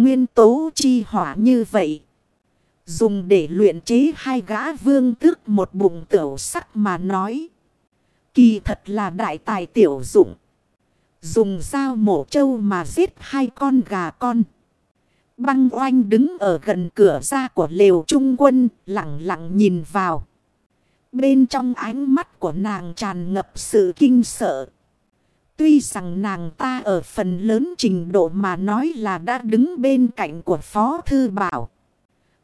Nguyên tố chi hỏa như vậy. Dùng để luyện chế hai gã vương tước một bụng tiểu sắc mà nói. Kỳ thật là đại tài tiểu dụng. Dùng dao mổ trâu mà giết hai con gà con. Băng oanh đứng ở gần cửa ra của lều trung quân, lặng lặng nhìn vào. Bên trong ánh mắt của nàng tràn ngập sự kinh sợ. Tuy rằng nàng ta ở phần lớn trình độ mà nói là đã đứng bên cạnh của Phó Thư Bảo.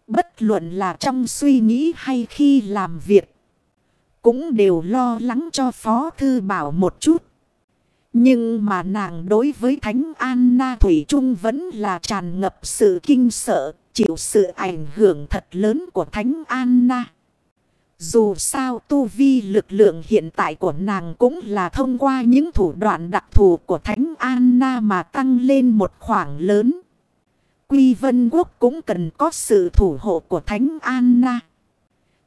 Bất luận là trong suy nghĩ hay khi làm việc. Cũng đều lo lắng cho Phó Thư Bảo một chút. Nhưng mà nàng đối với Thánh Anna Thủy Trung vẫn là tràn ngập sự kinh sợ, chịu sự ảnh hưởng thật lớn của Thánh Anna. Dù sao tu vi lực lượng hiện tại của nàng cũng là thông qua những thủ đoạn đặc thù của Thánh Anna mà tăng lên một khoảng lớn. Quy Vân Quốc cũng cần có sự thủ hộ của Thánh Anna.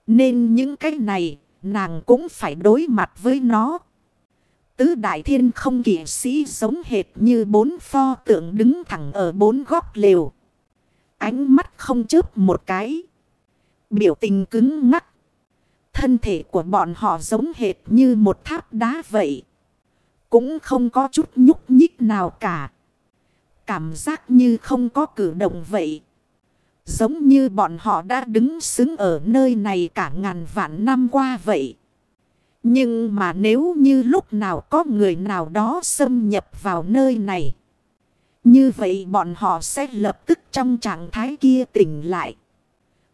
Nên những cái này, nàng cũng phải đối mặt với nó. Tứ đại thiên không kỷ sĩ giống hệt như bốn pho tượng đứng thẳng ở bốn góc lều. Ánh mắt không chớp một cái. Biểu tình cứng ngắc. Thân thể của bọn họ giống hệt như một tháp đá vậy. Cũng không có chút nhúc nhích nào cả. Cảm giác như không có cử động vậy. Giống như bọn họ đã đứng xứng ở nơi này cả ngàn vạn năm qua vậy. Nhưng mà nếu như lúc nào có người nào đó xâm nhập vào nơi này. Như vậy bọn họ sẽ lập tức trong trạng thái kia tỉnh lại.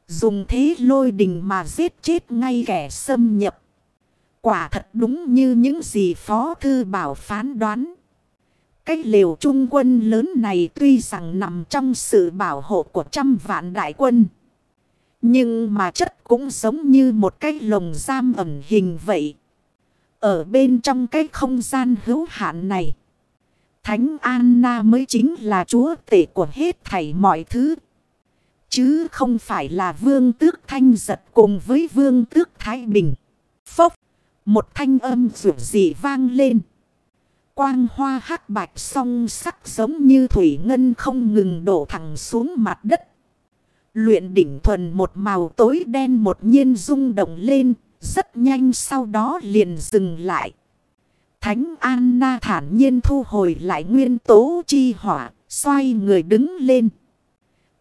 Dùng thế lôi đình mà giết chết ngay kẻ xâm nhập. Quả thật đúng như những gì Phó Thư Bảo phán đoán. Cái liều trung quân lớn này tuy rằng nằm trong sự bảo hộ của trăm vạn đại quân. Nhưng mà chất cũng giống như một cái lồng giam ẩn hình vậy. Ở bên trong cái không gian hữu hạn này. Thánh Anna mới chính là chúa tể của hết thảy mọi thứ. Chứ không phải là vương tước thanh giật cùng với vương tước thái bình. Phốc. Một thanh âm rủ dị vang lên. Quang hoa hắc bạch song sắc giống như thủy ngân không ngừng đổ thẳng xuống mặt đất. Luyện đỉnh thuần một màu tối đen một nhiên rung động lên, rất nhanh sau đó liền dừng lại. Thánh Anna thản nhiên thu hồi lại nguyên tố chi hỏa, xoay người đứng lên.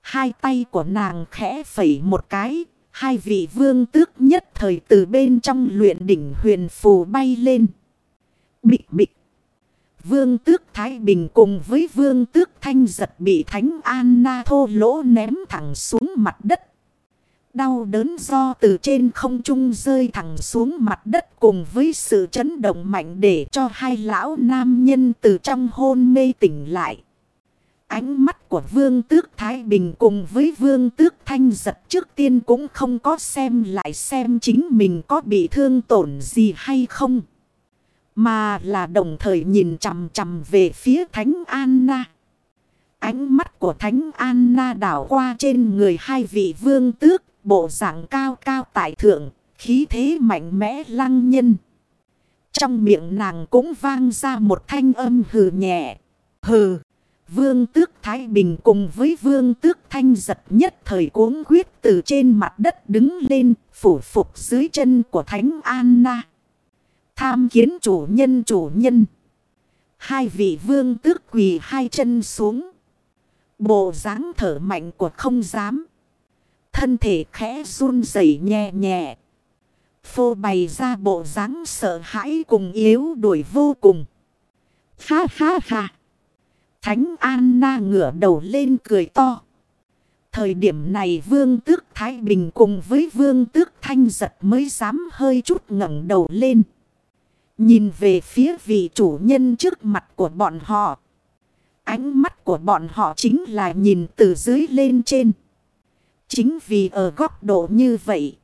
Hai tay của nàng khẽ phẩy một cái, hai vị vương tước nhất thời từ bên trong luyện đỉnh huyền phù bay lên. Bịch bịch. Vương tước Thái Bình cùng với vương tước Thanh giật bị Thánh Anna thô lỗ ném thẳng xuống mặt đất. Đau đớn do từ trên không trung rơi thẳng xuống mặt đất cùng với sự chấn động mạnh để cho hai lão nam nhân từ trong hôn mê tỉnh lại. Ánh mắt của vương tước Thái Bình cùng với vương tước Thanh giật trước tiên cũng không có xem lại xem chính mình có bị thương tổn gì hay không. Mà là đồng thời nhìn chằm chằm về phía Thánh Anna. Ánh mắt của Thánh Anna đảo qua trên người hai vị vương tước, bộ dạng cao cao tại thượng, khí thế mạnh mẽ lăng nhân. Trong miệng nàng cũng vang ra một thanh âm hừ nhẹ. Hừ, vương tước Thái Bình cùng với vương tước Thanh giật nhất thời cuống quyết từ trên mặt đất đứng lên, phủ phục dưới chân của Thánh Anna. Tham kiến chủ nhân chủ nhân. Hai vị vương tước quỳ hai chân xuống. Bộ dáng thở mạnh của không dám. Thân thể khẽ run rẩy nhẹ nhẹ. Phô bày ra bộ dáng sợ hãi cùng yếu đuổi vô cùng. Ha ha ha. Thánh Anna ngửa đầu lên cười to. Thời điểm này vương tước Thái Bình cùng với vương tước Thanh giật mới dám hơi chút ngẩng đầu lên. Nhìn về phía vị chủ nhân trước mặt của bọn họ. Ánh mắt của bọn họ chính là nhìn từ dưới lên trên. Chính vì ở góc độ như vậy.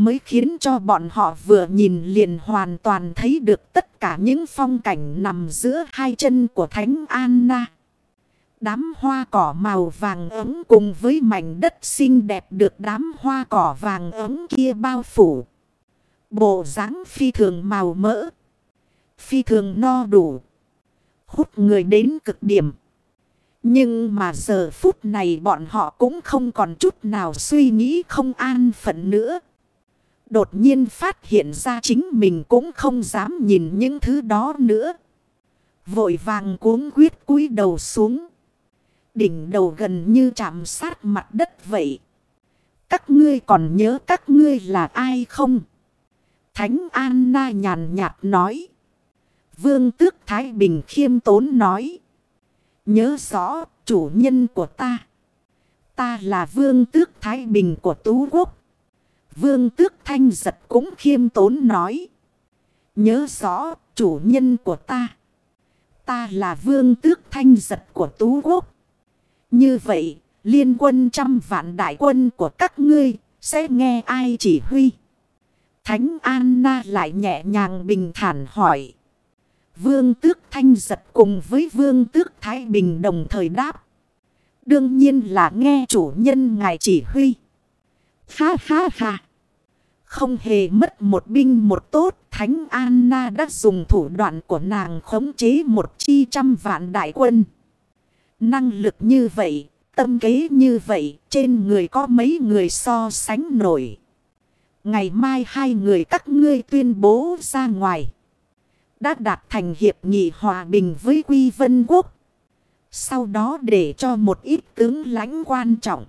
Mới khiến cho bọn họ vừa nhìn liền hoàn toàn thấy được tất cả những phong cảnh nằm giữa hai chân của Thánh Anna. Đám hoa cỏ màu vàng ấm cùng với mảnh đất xinh đẹp được đám hoa cỏ vàng ấm kia bao phủ. Bộ dáng phi thường màu mỡ. Phi thường no đủ. Hút người đến cực điểm. Nhưng mà giờ phút này bọn họ cũng không còn chút nào suy nghĩ không an phận nữa. Đột nhiên phát hiện ra chính mình cũng không dám nhìn những thứ đó nữa. Vội vàng cuống quyết cúi đầu xuống. Đỉnh đầu gần như chạm sát mặt đất vậy. Các ngươi còn nhớ các ngươi là ai không? Thánh Anna nhàn nhạt nói. Vương tước Thái Bình khiêm tốn nói. Nhớ rõ, chủ nhân của ta. Ta là vương tước Thái Bình của Tú Quốc. Vương tước Thanh Giật cũng khiêm tốn nói. Nhớ rõ chủ nhân của ta. Ta là vương tước Thanh Giật của Tú Quốc. Như vậy, liên quân trăm vạn đại quân của các ngươi sẽ nghe ai chỉ huy. Thánh Anna lại nhẹ nhàng bình thản hỏi. Vương tước thanh giật cùng với vương tước Thái Bình đồng thời đáp. Đương nhiên là nghe chủ nhân ngài chỉ huy. Ha ha ha. Không hề mất một binh một tốt. Thánh Anna đã dùng thủ đoạn của nàng khống chế một chi trăm vạn đại quân. Năng lực như vậy, tâm kế như vậy, trên người có mấy người so sánh nổi. Ngày mai hai người các ngươi tuyên bố ra ngoài. Đã đạt thành hiệp nghị hòa bình với Quy Vân Quốc. Sau đó để cho một ít tướng lãnh quan trọng.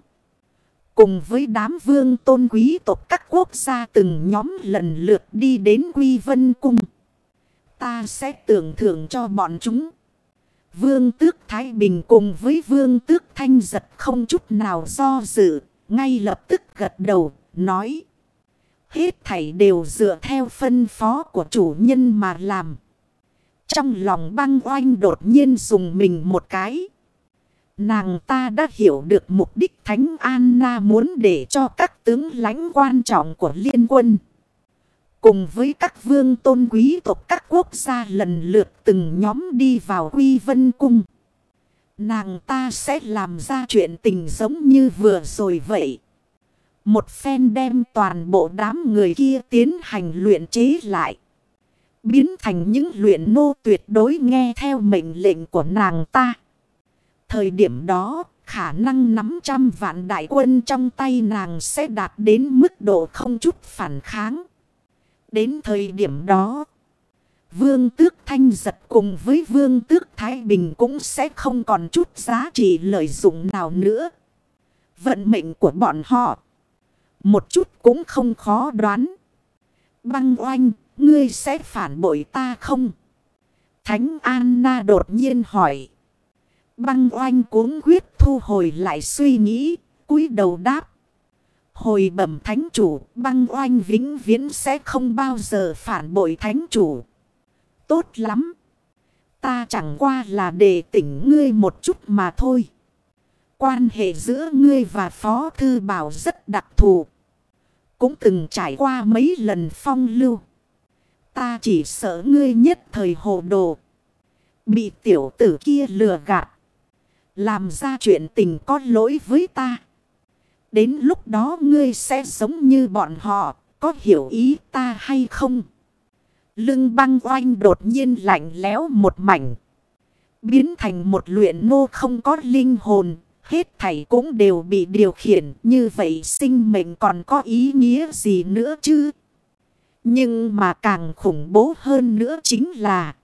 Cùng với đám vương tôn quý tộc các quốc gia từng nhóm lần lượt đi đến Quy Vân Cung. Ta sẽ tưởng thưởng cho bọn chúng. Vương tước Thái Bình cùng với vương tước Thanh Giật không chút nào do dự. Ngay lập tức gật đầu, nói. Hết thảy đều dựa theo phân phó của chủ nhân mà làm. Trong lòng băng oanh đột nhiên dùng mình một cái. Nàng ta đã hiểu được mục đích Thánh Anna muốn để cho các tướng lãnh quan trọng của liên quân. Cùng với các vương tôn quý tộc các quốc gia lần lượt từng nhóm đi vào Quy Vân Cung. Nàng ta sẽ làm ra chuyện tình giống như vừa rồi vậy. Một phen đem toàn bộ đám người kia tiến hành luyện chế lại. Biến thành những luyện nô tuyệt đối nghe theo mệnh lệnh của nàng ta. Thời điểm đó, khả năng nắm trăm vạn đại quân trong tay nàng sẽ đạt đến mức độ không chút phản kháng. Đến thời điểm đó, Vương Tước Thanh Giật cùng với Vương Tước Thái Bình cũng sẽ không còn chút giá trị lợi dụng nào nữa. Vận mệnh của bọn họ, một chút cũng không khó đoán. Băng oanh, ngươi sẽ phản bội ta không? Thánh Anna đột nhiên hỏi. Băng oanh cuống quyết thu hồi lại suy nghĩ, cúi đầu đáp. Hồi bẩm thánh chủ, băng oanh vĩnh viễn sẽ không bao giờ phản bội thánh chủ. Tốt lắm. Ta chẳng qua là để tỉnh ngươi một chút mà thôi. Quan hệ giữa ngươi và Phó Thư Bảo rất đặc thù. Cũng từng trải qua mấy lần phong lưu. Ta chỉ sợ ngươi nhất thời hồ đồ. Bị tiểu tử kia lừa gạt. Làm ra chuyện tình có lỗi với ta. Đến lúc đó ngươi sẽ giống như bọn họ. Có hiểu ý ta hay không? Lưng băng oanh đột nhiên lạnh lẽo một mảnh. Biến thành một luyện nô không có linh hồn. Hết thảy cũng đều bị điều khiển. Như vậy sinh mệnh còn có ý nghĩa gì nữa chứ? Nhưng mà càng khủng bố hơn nữa chính là.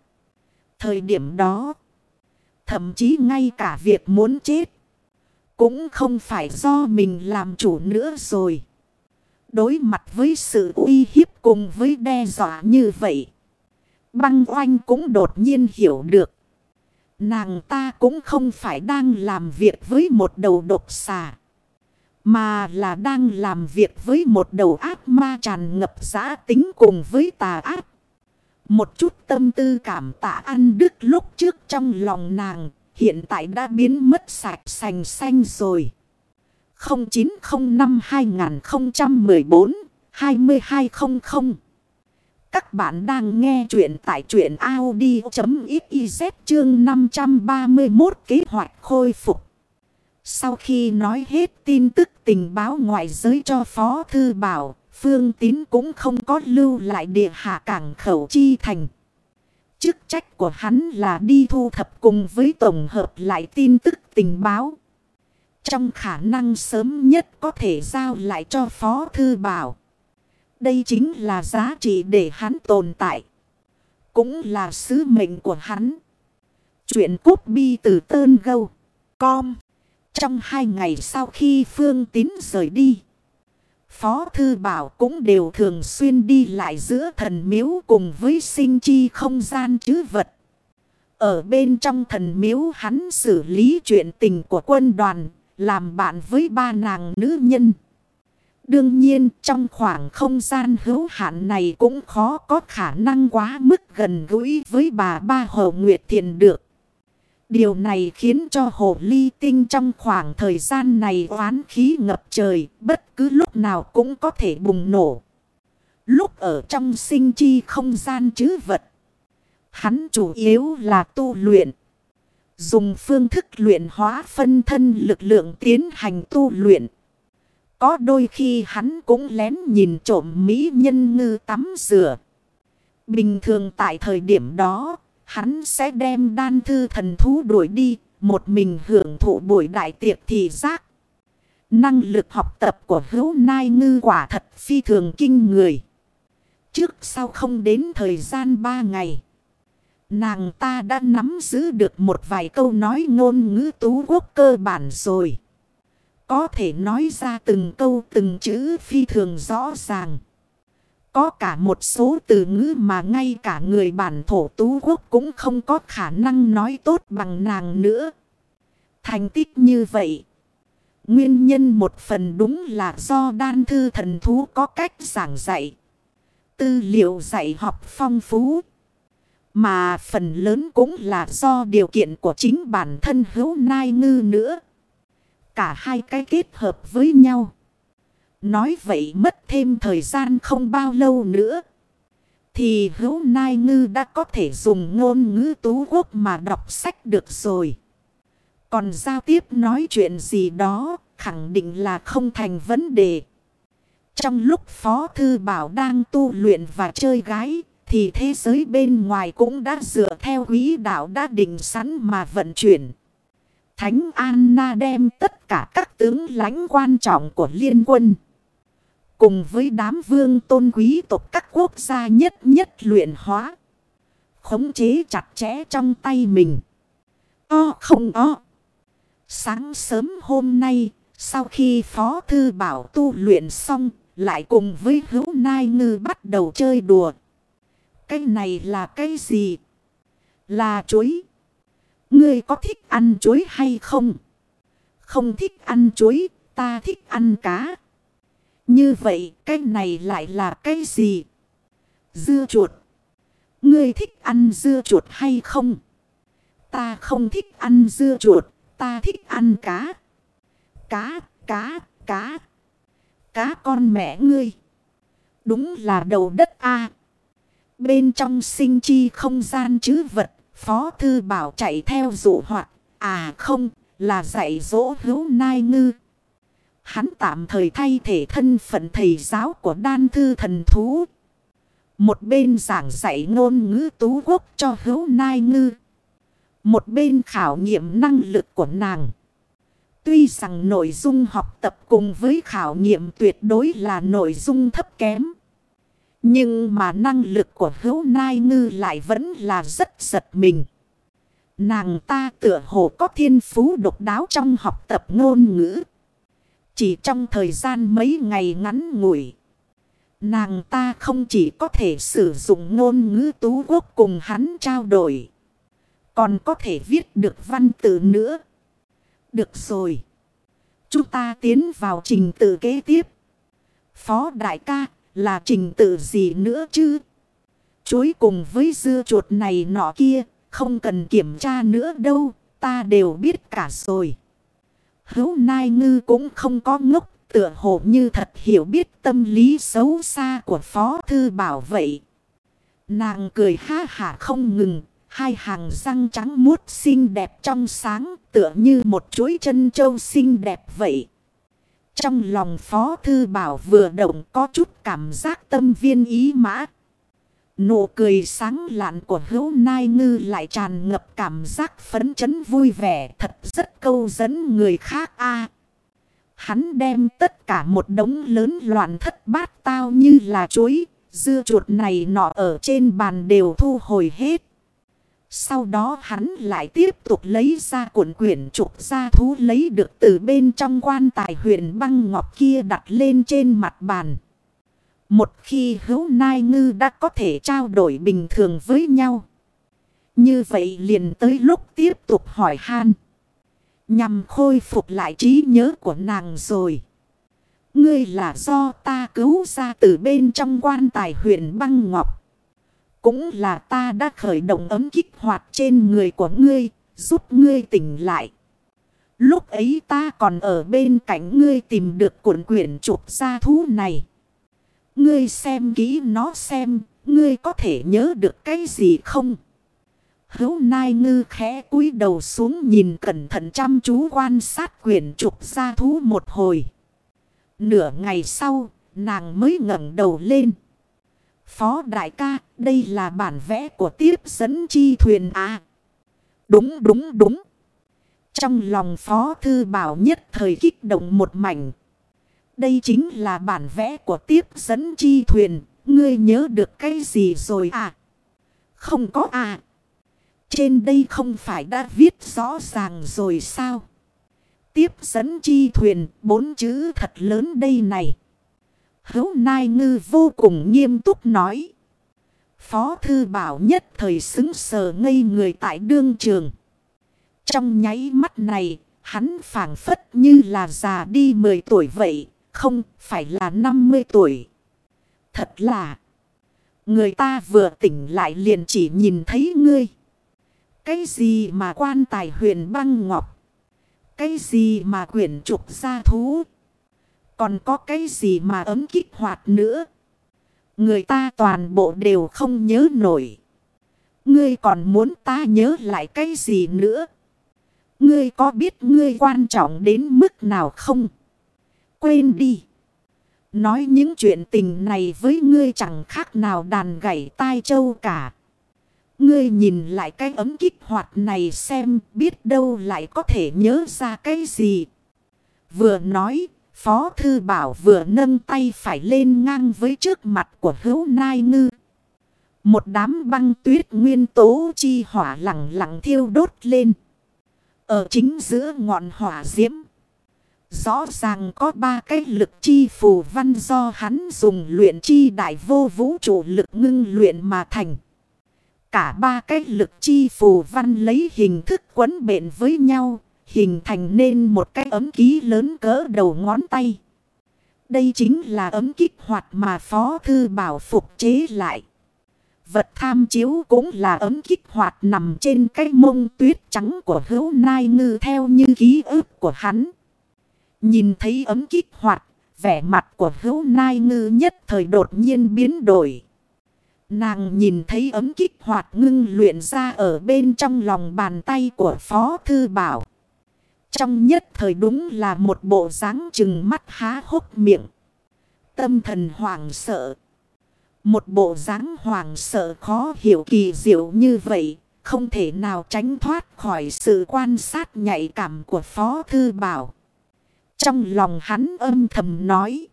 Thời điểm đó. Thậm chí ngay cả việc muốn chết. Cũng không phải do mình làm chủ nữa rồi. Đối mặt với sự uy hiếp cùng với đe dọa như vậy. Băng oanh cũng đột nhiên hiểu được. Nàng ta cũng không phải đang làm việc với một đầu độc xà. Mà là đang làm việc với một đầu ác ma tràn ngập giã tính cùng với tà ác. Một chút tâm tư cảm tạ ăn đức lúc trước trong lòng nàng. Hiện tại đã biến mất sạch sành xanh rồi. 0905 2014 2200 Các bạn đang nghe chuyện tại chuyện Audi.xyz chương 531 kế hoạch khôi phục. Sau khi nói hết tin tức tình báo ngoại giới cho Phó Thư Bảo, Phương Tín cũng không có lưu lại địa hạ cảng khẩu chi thành. Chức trách của hắn là đi thu thập cùng với tổng hợp lại tin tức tình báo. Trong khả năng sớm nhất có thể giao lại cho Phó Thư Bảo. Đây chính là giá trị để hắn tồn tại. Cũng là sứ mệnh của hắn. Chuyện cút bi từ tơn gâu. Com. Trong hai ngày sau khi Phương Tín rời đi. Phó Thư Bảo cũng đều thường xuyên đi lại giữa thần miếu cùng với sinh chi không gian chứ vật. Ở bên trong thần miếu hắn xử lý chuyện tình của quân đoàn, làm bạn với ba nàng nữ nhân. Đương nhiên trong khoảng không gian hữu hạn này cũng khó có khả năng quá mức gần gũi với bà ba Hồ Nguyệt Thiền được. Điều này khiến cho hồ ly tinh trong khoảng thời gian này oán khí ngập trời, bất cứ lúc nào cũng có thể bùng nổ. Lúc ở trong sinh chi không gian chứ vật, hắn chủ yếu là tu luyện. Dùng phương thức luyện hóa phân thân lực lượng tiến hành tu luyện. Có đôi khi hắn cũng lén nhìn trộm mỹ nhân ngư tắm rửa. Bình thường tại thời điểm đó, hắn sẽ đem đan thư thần thú đuổi đi, một mình hưởng thụ buổi đại tiệc thị giác. Năng lực học tập của hữu nai ngư quả thật phi thường kinh người. Trước sau không đến thời gian ba ngày. Nàng ta đã nắm giữ được một vài câu nói ngôn ngữ tú quốc cơ bản rồi. Có thể nói ra từng câu từng chữ phi thường rõ ràng. Có cả một số từ ngữ mà ngay cả người bản thổ tú quốc cũng không có khả năng nói tốt bằng nàng nữa. Thành tích như vậy. Nguyên nhân một phần đúng là do đan thư thần thú có cách giảng dạy. Tư liệu dạy học phong phú. Mà phần lớn cũng là do điều kiện của chính bản thân hữu nai ngư nữa. Cả hai cái kết hợp với nhau. Nói vậy mất thêm thời gian không bao lâu nữa. Thì hữu nai ngư đã có thể dùng ngôn ngữ tú quốc mà đọc sách được rồi. Còn giao tiếp nói chuyện gì đó khẳng định là không thành vấn đề. Trong lúc Phó Thư Bảo đang tu luyện và chơi gái, thì thế giới bên ngoài cũng đã dựa theo quý đạo đã định sẵn mà vận chuyển. Thánh Anna đem tất cả các tướng lãnh quan trọng của liên quân. Cùng với đám vương tôn quý tộc các quốc gia nhất nhất luyện hóa. Khống chế chặt chẽ trong tay mình. O không o. Sáng sớm hôm nay, sau khi Phó Thư Bảo tu luyện xong, lại cùng với hữu nai ngư bắt đầu chơi đùa. Cái này là cái gì? Là chuối. Ngươi có thích ăn chuối hay không? Không thích ăn chuối, ta thích ăn cá. Như vậy cái này lại là cái gì? Dưa chuột. Ngươi thích ăn dưa chuột hay không? Ta không thích ăn dưa chuột, ta thích ăn cá. Cá, cá, cá. Cá con mẹ ngươi. Đúng là đầu đất a Bên trong sinh chi không gian chứ vật, Phó Thư Bảo chạy theo dụ hoạt. À không, là dạy dỗ hữu nai ngư. Hắn tạm thời thay thể thân phận thầy giáo của đan thư thần thú. Một bên giảng dạy ngôn ngữ tú quốc cho hữu nai ngư. Một bên khảo nghiệm năng lực của nàng. Tuy rằng nội dung học tập cùng với khảo nghiệm tuyệt đối là nội dung thấp kém. Nhưng mà năng lực của hữu nai ngư lại vẫn là rất giật mình. Nàng ta tựa hồ có thiên phú độc đáo trong học tập ngôn ngữ. Chỉ trong thời gian mấy ngày ngắn ngủi. Nàng ta không chỉ có thể sử dụng ngôn ngữ tú quốc cùng hắn trao đổi. Còn có thể viết được văn tự nữa. Được rồi. Chúng ta tiến vào trình tự kế tiếp. Phó đại ca, là trình tự gì nữa chứ? Chối cùng với dưa chuột này nọ kia. Không cần kiểm tra nữa đâu. Ta đều biết cả rồi. Hữu Nai Ngư cũng không có ngốc, tựa hồ như thật hiểu biết tâm lý xấu xa của Phó Thư Bảo vậy. Nàng cười ha hả không ngừng, hai hàng răng trắng muốt xinh đẹp trong sáng, tựa như một chuỗi chân châu xinh đẹp vậy. Trong lòng Phó Thư Bảo vừa động có chút cảm giác tâm viên ý mã. Nụ cười sáng lạn của hữu nai ngư lại tràn ngập cảm giác phấn chấn vui vẻ thật rất câu dẫn người khác a Hắn đem tất cả một đống lớn loạn thất bát tao như là chuối, dưa chuột này nọ ở trên bàn đều thu hồi hết. Sau đó hắn lại tiếp tục lấy ra cuộn quyển trục ra thú lấy được từ bên trong quan tài huyền băng ngọc kia đặt lên trên mặt bàn. Một khi hữu nai ngư đã có thể trao đổi bình thường với nhau. Như vậy liền tới lúc tiếp tục hỏi han. Nhằm khôi phục lại trí nhớ của nàng rồi. Ngươi là do ta cứu ra từ bên trong quan tài huyện băng ngọc. Cũng là ta đã khởi động ấm kích hoạt trên người của ngươi, giúp ngươi tỉnh lại. Lúc ấy ta còn ở bên cạnh ngươi tìm được cuộn quyển trục gia thú này. Ngươi xem kỹ nó xem, ngươi có thể nhớ được cái gì không? Hấu nai ngư khẽ cúi đầu xuống nhìn cẩn thận chăm chú quan sát quyển trục gia thú một hồi. Nửa ngày sau, nàng mới ngẩng đầu lên. Phó đại ca, đây là bản vẽ của tiếp dẫn chi thuyền à. Đúng đúng đúng. Trong lòng phó thư bảo nhất thời kích động một mảnh. Đây chính là bản vẽ của tiếp dẫn chi thuyền. Ngươi nhớ được cái gì rồi à? Không có à. Trên đây không phải đã viết rõ ràng rồi sao? Tiếp dẫn chi thuyền, bốn chữ thật lớn đây này. Hấu Nai Ngư vô cùng nghiêm túc nói. Phó Thư Bảo nhất thời xứng sờ ngây người tại đương trường. Trong nháy mắt này, hắn phản phất như là già đi 10 tuổi vậy, không phải là 50 tuổi. Thật là, người ta vừa tỉnh lại liền chỉ nhìn thấy ngươi. Cái gì mà quan tài huyền băng ngọc? Cái gì mà quyển trục gia thú? Còn có cái gì mà ấm kích hoạt nữa? Người ta toàn bộ đều không nhớ nổi. Ngươi còn muốn ta nhớ lại cái gì nữa? Ngươi có biết ngươi quan trọng đến mức nào không? Quên đi. Nói những chuyện tình này với ngươi chẳng khác nào đàn gảy tai châu cả. Ngươi nhìn lại cái ấm kích hoạt này xem biết đâu lại có thể nhớ ra cái gì. Vừa nói, Phó Thư Bảo vừa nâng tay phải lên ngang với trước mặt của hữu nai ngư. Một đám băng tuyết nguyên tố chi hỏa lặng lặng thiêu đốt lên. Ở chính giữa ngọn hỏa diễm. Rõ ràng có ba cái lực chi phù văn do hắn dùng luyện chi đại vô vũ trụ lực ngưng luyện mà thành. Cả ba cái lực chi phù văn lấy hình thức quấn bện với nhau, hình thành nên một cái ấm ký lớn cỡ đầu ngón tay. Đây chính là ấm kích hoạt mà Phó Thư Bảo phục chế lại. Vật tham chiếu cũng là ấm kích hoạt nằm trên cái mông tuyết trắng của hữu nai ngư theo như ký ức của hắn. Nhìn thấy ấm kích hoạt, vẻ mặt của hữu nai ngư nhất thời đột nhiên biến đổi. Nàng nhìn thấy ấm kích hoạt ngưng luyện ra ở bên trong lòng bàn tay của Phó Thư Bảo. Trong nhất thời đúng là một bộ dáng chừng mắt há hốc miệng. Tâm thần hoảng sợ. Một bộ dáng hoảng sợ khó hiểu kỳ diệu như vậy. Không thể nào tránh thoát khỏi sự quan sát nhạy cảm của Phó Thư Bảo. Trong lòng hắn âm thầm nói.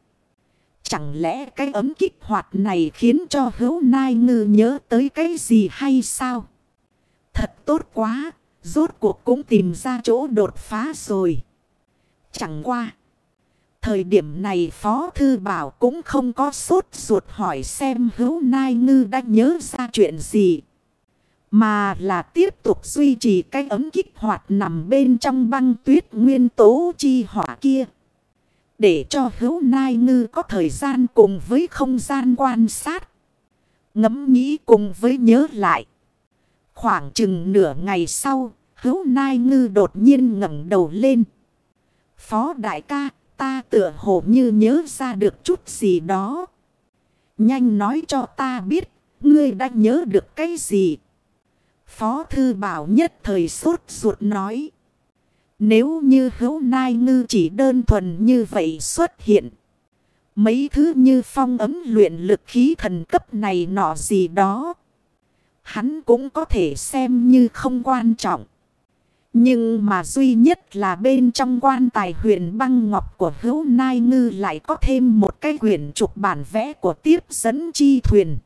Chẳng lẽ cái ấm kích hoạt này khiến cho hữu nai ngư nhớ tới cái gì hay sao? Thật tốt quá, rốt cuộc cũng tìm ra chỗ đột phá rồi. Chẳng qua. Thời điểm này Phó Thư Bảo cũng không có sốt ruột hỏi xem hữu nai ngư đã nhớ ra chuyện gì. Mà là tiếp tục duy trì cái ấm kích hoạt nằm bên trong băng tuyết nguyên tố chi hỏa kia. Để cho hữu nai ngư có thời gian cùng với không gian quan sát. Ngẫm nghĩ cùng với nhớ lại. Khoảng chừng nửa ngày sau, hữu nai ngư đột nhiên ngẩng đầu lên. Phó đại ca, ta tựa hồ như nhớ ra được chút gì đó. Nhanh nói cho ta biết, ngươi đã nhớ được cái gì. Phó thư bảo nhất thời sốt ruột nói. Nếu như hữu nai ngư chỉ đơn thuần như vậy xuất hiện. Mấy thứ như phong ấm luyện lực khí thần cấp này nọ gì đó. Hắn cũng có thể xem như không quan trọng. Nhưng mà duy nhất là bên trong quan tài huyền băng ngọc của hữu nai ngư lại có thêm một cái quyển trục bản vẽ của tiếp dẫn chi thuyền.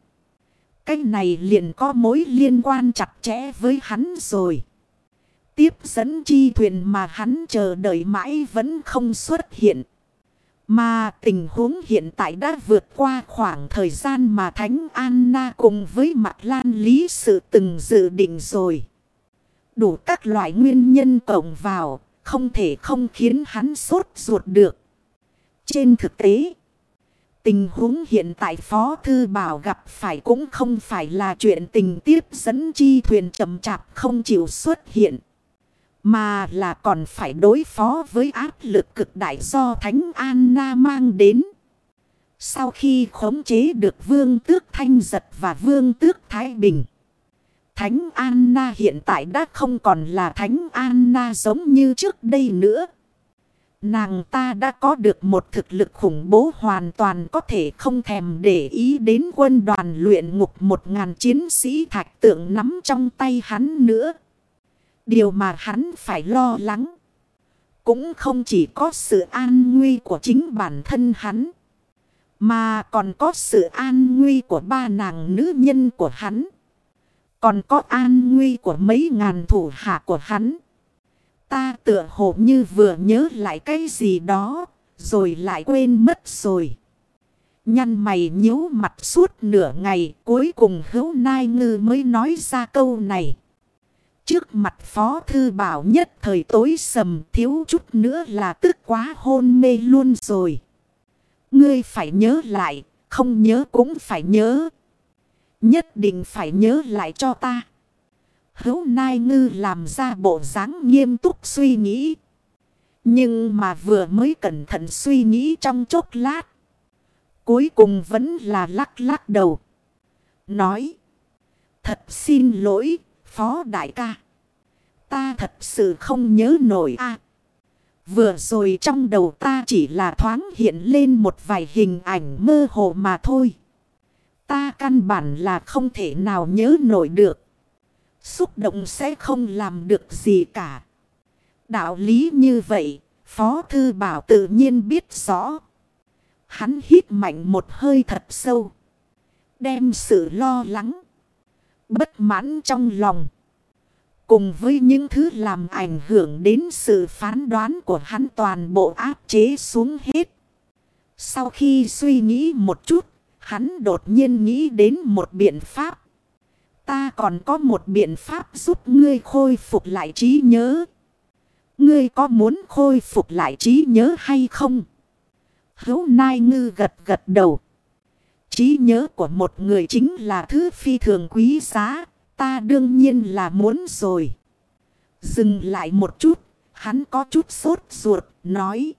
Cái này liền có mối liên quan chặt chẽ với hắn rồi. Tiếp dẫn chi thuyền mà hắn chờ đợi mãi vẫn không xuất hiện. Mà tình huống hiện tại đã vượt qua khoảng thời gian mà Thánh Anna cùng với Mạc Lan Lý sự từng dự định rồi. Đủ các loại nguyên nhân cộng vào, không thể không khiến hắn sốt ruột được. Trên thực tế, tình huống hiện tại Phó Thư Bảo gặp phải cũng không phải là chuyện tình tiếp dẫn chi thuyền chậm chạp không chịu xuất hiện. Mà là còn phải đối phó với áp lực cực đại do Thánh Anna mang đến. Sau khi khống chế được Vương Tước Thanh Giật và Vương Tước Thái Bình. Thánh Anna hiện tại đã không còn là Thánh Anna giống như trước đây nữa. Nàng ta đã có được một thực lực khủng bố hoàn toàn có thể không thèm để ý đến quân đoàn luyện ngục một ngàn chiến sĩ thạch tượng nắm trong tay hắn nữa. Điều mà hắn phải lo lắng. Cũng không chỉ có sự an nguy của chính bản thân hắn. Mà còn có sự an nguy của ba nàng nữ nhân của hắn. Còn có an nguy của mấy ngàn thủ hạ của hắn. Ta tựa hồ như vừa nhớ lại cái gì đó. Rồi lại quên mất rồi. Nhăn mày nhíu mặt suốt nửa ngày. Cuối cùng hữu nai ngư mới nói ra câu này. Trước mặt phó thư bảo nhất thời tối sầm thiếu chút nữa là tức quá hôn mê luôn rồi. Ngươi phải nhớ lại, không nhớ cũng phải nhớ. Nhất định phải nhớ lại cho ta. Hữu Nai Ngư làm ra bộ dáng nghiêm túc suy nghĩ. Nhưng mà vừa mới cẩn thận suy nghĩ trong chốc lát. Cuối cùng vẫn là lắc lắc đầu. Nói. Thật xin lỗi, Phó Đại ca. Ta thật sự không nhớ nổi a Vừa rồi trong đầu ta chỉ là thoáng hiện lên một vài hình ảnh mơ hồ mà thôi. Ta căn bản là không thể nào nhớ nổi được. Xúc động sẽ không làm được gì cả. Đạo lý như vậy, Phó Thư Bảo tự nhiên biết rõ. Hắn hít mạnh một hơi thật sâu. Đem sự lo lắng, bất mãn trong lòng. Cùng với những thứ làm ảnh hưởng đến sự phán đoán của hắn toàn bộ áp chế xuống hết. Sau khi suy nghĩ một chút, hắn đột nhiên nghĩ đến một biện pháp. Ta còn có một biện pháp giúp ngươi khôi phục lại trí nhớ. Ngươi có muốn khôi phục lại trí nhớ hay không? Hấu Nai Ngư gật gật đầu. Trí nhớ của một người chính là thứ phi thường quý giá. Ta đương nhiên là muốn rồi. Dừng lại một chút. Hắn có chút sốt ruột. Nói.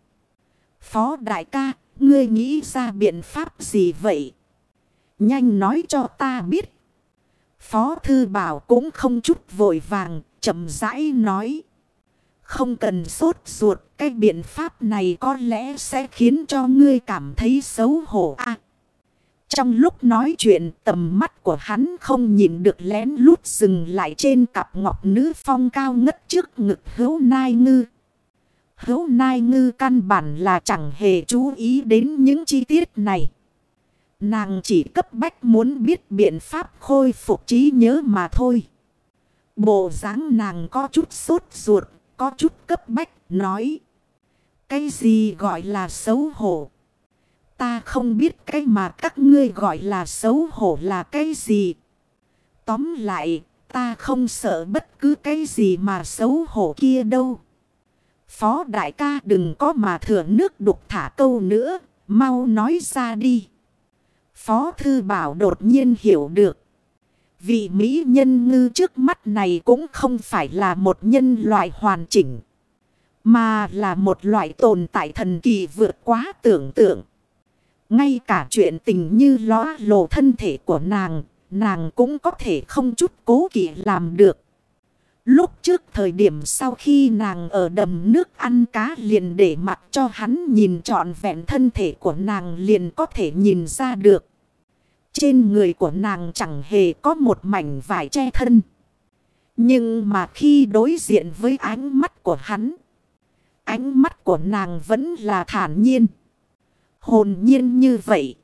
Phó đại ca. Ngươi nghĩ ra biện pháp gì vậy? Nhanh nói cho ta biết. Phó thư bảo cũng không chút vội vàng. chậm rãi nói. Không cần sốt ruột. Cái biện pháp này có lẽ sẽ khiến cho ngươi cảm thấy xấu hổ a trong lúc nói chuyện, tầm mắt của hắn không nhìn được lén lút dừng lại trên cặp ngọc nữ phong cao ngất trước ngực hữu nai ngư. Hữu nai ngư căn bản là chẳng hề chú ý đến những chi tiết này. Nàng chỉ cấp bách muốn biết biện pháp khôi phục trí nhớ mà thôi. Bộ dáng nàng có chút sốt ruột, có chút cấp bách, nói. Cái gì gọi là xấu hổ? Ta không biết cái mà các ngươi gọi là xấu hổ là cái gì. Tóm lại, ta không sợ bất cứ cái gì mà xấu hổ kia đâu. Phó đại ca đừng có mà thừa nước đục thả câu nữa, mau nói ra đi. Phó thư bảo đột nhiên hiểu được. Vị Mỹ nhân ngư trước mắt này cũng không phải là một nhân loại hoàn chỉnh. Mà là một loại tồn tại thần kỳ vượt quá tưởng tượng. Ngay cả chuyện tình như ló lộ thân thể của nàng, nàng cũng có thể không chút cố kỵ làm được. Lúc trước thời điểm sau khi nàng ở đầm nước ăn cá liền để mặt cho hắn nhìn trọn vẹn thân thể của nàng liền có thể nhìn ra được. Trên người của nàng chẳng hề có một mảnh vải che thân. Nhưng mà khi đối diện với ánh mắt của hắn, ánh mắt của nàng vẫn là thản nhiên. Hồn nhiên như vậy.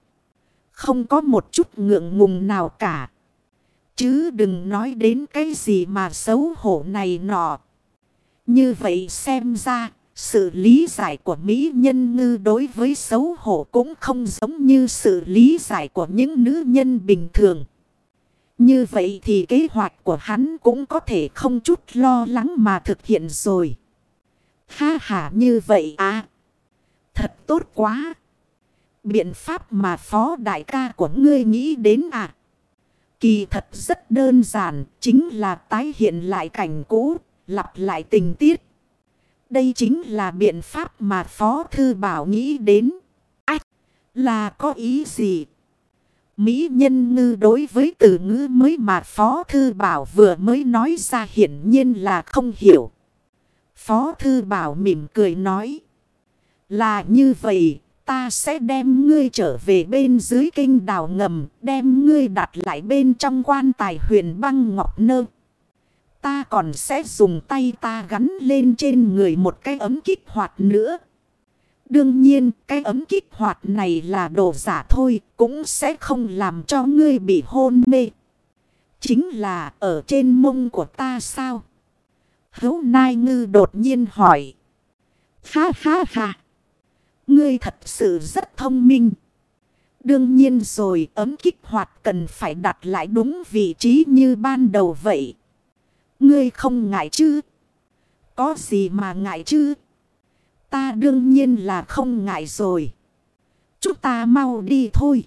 Không có một chút ngượng ngùng nào cả. Chứ đừng nói đến cái gì mà xấu hổ này nọ. Như vậy xem ra, sự lý giải của Mỹ nhân ngư đối với xấu hổ cũng không giống như sự lý giải của những nữ nhân bình thường. Như vậy thì kế hoạch của hắn cũng có thể không chút lo lắng mà thực hiện rồi. Ha ha như vậy à. Thật tốt quá. Biện pháp mà phó đại ca của ngươi nghĩ đến à. Kỳ thật rất đơn giản, chính là tái hiện lại cảnh cũ, lặp lại tình tiết. Đây chính là biện pháp mà Phó Thư Bảo nghĩ đến. Ách, là có ý gì? Mỹ nhân ngư đối với từ ngữ mới mà Phó Thư Bảo vừa mới nói ra hiển nhiên là không hiểu. Phó Thư Bảo mỉm cười nói. Là như vậy, Ta sẽ đem ngươi trở về bên dưới kinh đào ngầm, đem ngươi đặt lại bên trong quan tài huyền băng ngọc nơ. Ta còn sẽ dùng tay ta gắn lên trên người một cái ấm kích hoạt nữa. Đương nhiên, cái ấm kích hoạt này là đồ giả thôi, cũng sẽ không làm cho ngươi bị hôn mê. Chính là ở trên mông của ta sao? Hấu Nai Ngư đột nhiên hỏi. Ha ha ha. Ngươi thật sự rất thông minh. Đương nhiên rồi ấm kích hoạt cần phải đặt lại đúng vị trí như ban đầu vậy. Ngươi không ngại chứ? Có gì mà ngại chứ? Ta đương nhiên là không ngại rồi. Chúng ta mau đi thôi.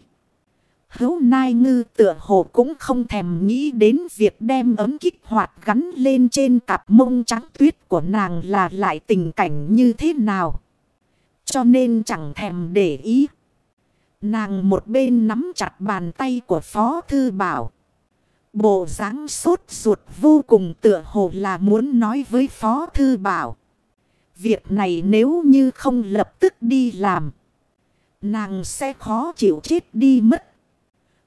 Hấu Nai Ngư tựa hồ cũng không thèm nghĩ đến việc đem ấm kích hoạt gắn lên trên cặp mông trắng tuyết của nàng là lại tình cảnh như thế nào. Cho nên chẳng thèm để ý. Nàng một bên nắm chặt bàn tay của Phó Thư Bảo. Bộ dáng sốt ruột vô cùng tựa hồ là muốn nói với Phó Thư Bảo. Việc này nếu như không lập tức đi làm. Nàng sẽ khó chịu chết đi mất.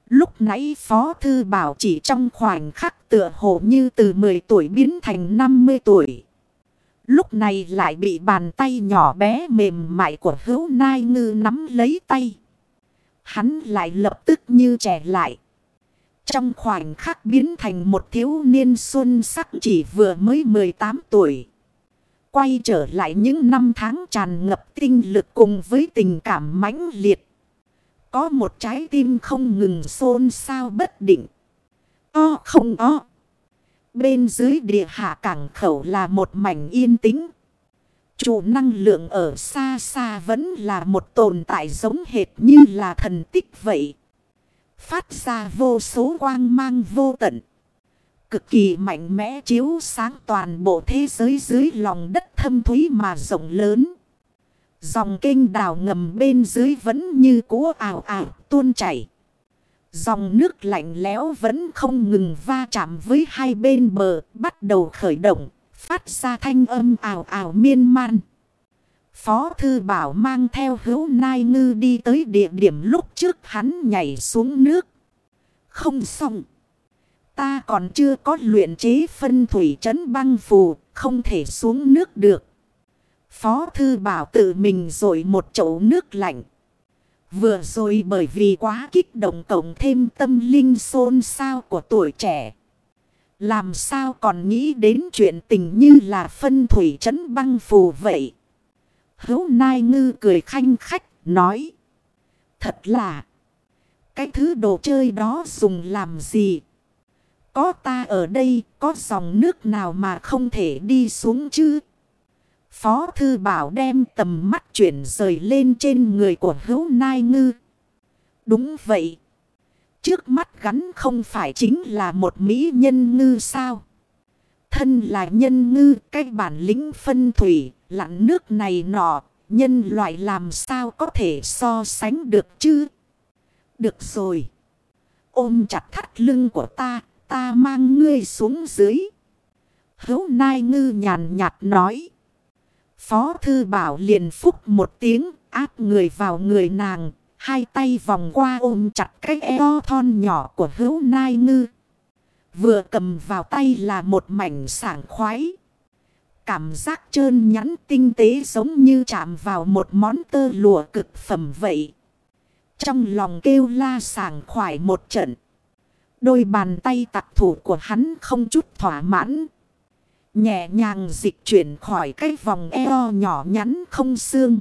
Lúc nãy Phó Thư Bảo chỉ trong khoảnh khắc tựa hồ như từ 10 tuổi biến thành 50 tuổi. Lúc này lại bị bàn tay nhỏ bé mềm mại của hữu nai ngư nắm lấy tay. Hắn lại lập tức như trẻ lại. Trong khoảnh khắc biến thành một thiếu niên xuân sắc chỉ vừa mới 18 tuổi. Quay trở lại những năm tháng tràn ngập tinh lực cùng với tình cảm mãnh liệt. Có một trái tim không ngừng xôn xao bất định. O không o. Bên dưới địa hạ cảng khẩu là một mảnh yên tĩnh. Chủ năng lượng ở xa xa vẫn là một tồn tại giống hệt như là thần tích vậy. Phát ra vô số quang mang vô tận. Cực kỳ mạnh mẽ chiếu sáng toàn bộ thế giới dưới lòng đất thâm thúy mà rộng lớn. Dòng kênh đào ngầm bên dưới vẫn như cũ ảo ảo tuôn chảy. Dòng nước lạnh lẽo vẫn không ngừng va chạm với hai bên bờ, bắt đầu khởi động, phát ra thanh âm ảo ảo miên man. Phó Thư Bảo mang theo hữu nai ngư đi tới địa điểm lúc trước hắn nhảy xuống nước. Không xong. Ta còn chưa có luyện chế phân thủy trấn băng phù, không thể xuống nước được. Phó Thư Bảo tự mình rồi một chậu nước lạnh. Vừa rồi bởi vì quá kích động cộng thêm tâm linh xôn xao của tuổi trẻ. Làm sao còn nghĩ đến chuyện tình như là phân thủy trấn băng phù vậy. Hấu Nai Ngư cười khanh khách nói. Thật là. Cái thứ đồ chơi đó dùng làm gì? Có ta ở đây có dòng nước nào mà không thể đi xuống chứ? Phó Thư Bảo đem tầm mắt chuyển rời lên trên người của hữu nai ngư. Đúng vậy. Trước mắt gắn không phải chính là một mỹ nhân ngư sao. Thân là nhân ngư, cái bản lĩnh phân thủy, lặn nước này nọ, nhân loại làm sao có thể so sánh được chứ? Được rồi. Ôm chặt thắt lưng của ta, ta mang ngươi xuống dưới. Hấu Nai Ngư nhàn nhạt nói. Phó Thư Bảo liền phúc một tiếng áp người vào người nàng. Hai tay vòng qua ôm chặt cái eo thon nhỏ của hữu Nai Ngư. Vừa cầm vào tay là một mảnh sảng khoái. Cảm giác trơn nhắn tinh tế giống như chạm vào một món tơ lụa cực phẩm vậy. Trong lòng kêu la sảng khoải một trận. Đôi bàn tay tặc thủ của hắn không chút thỏa mãn. Nhẹ nhàng dịch chuyển khỏi cái vòng eo nhỏ nhắn không xương.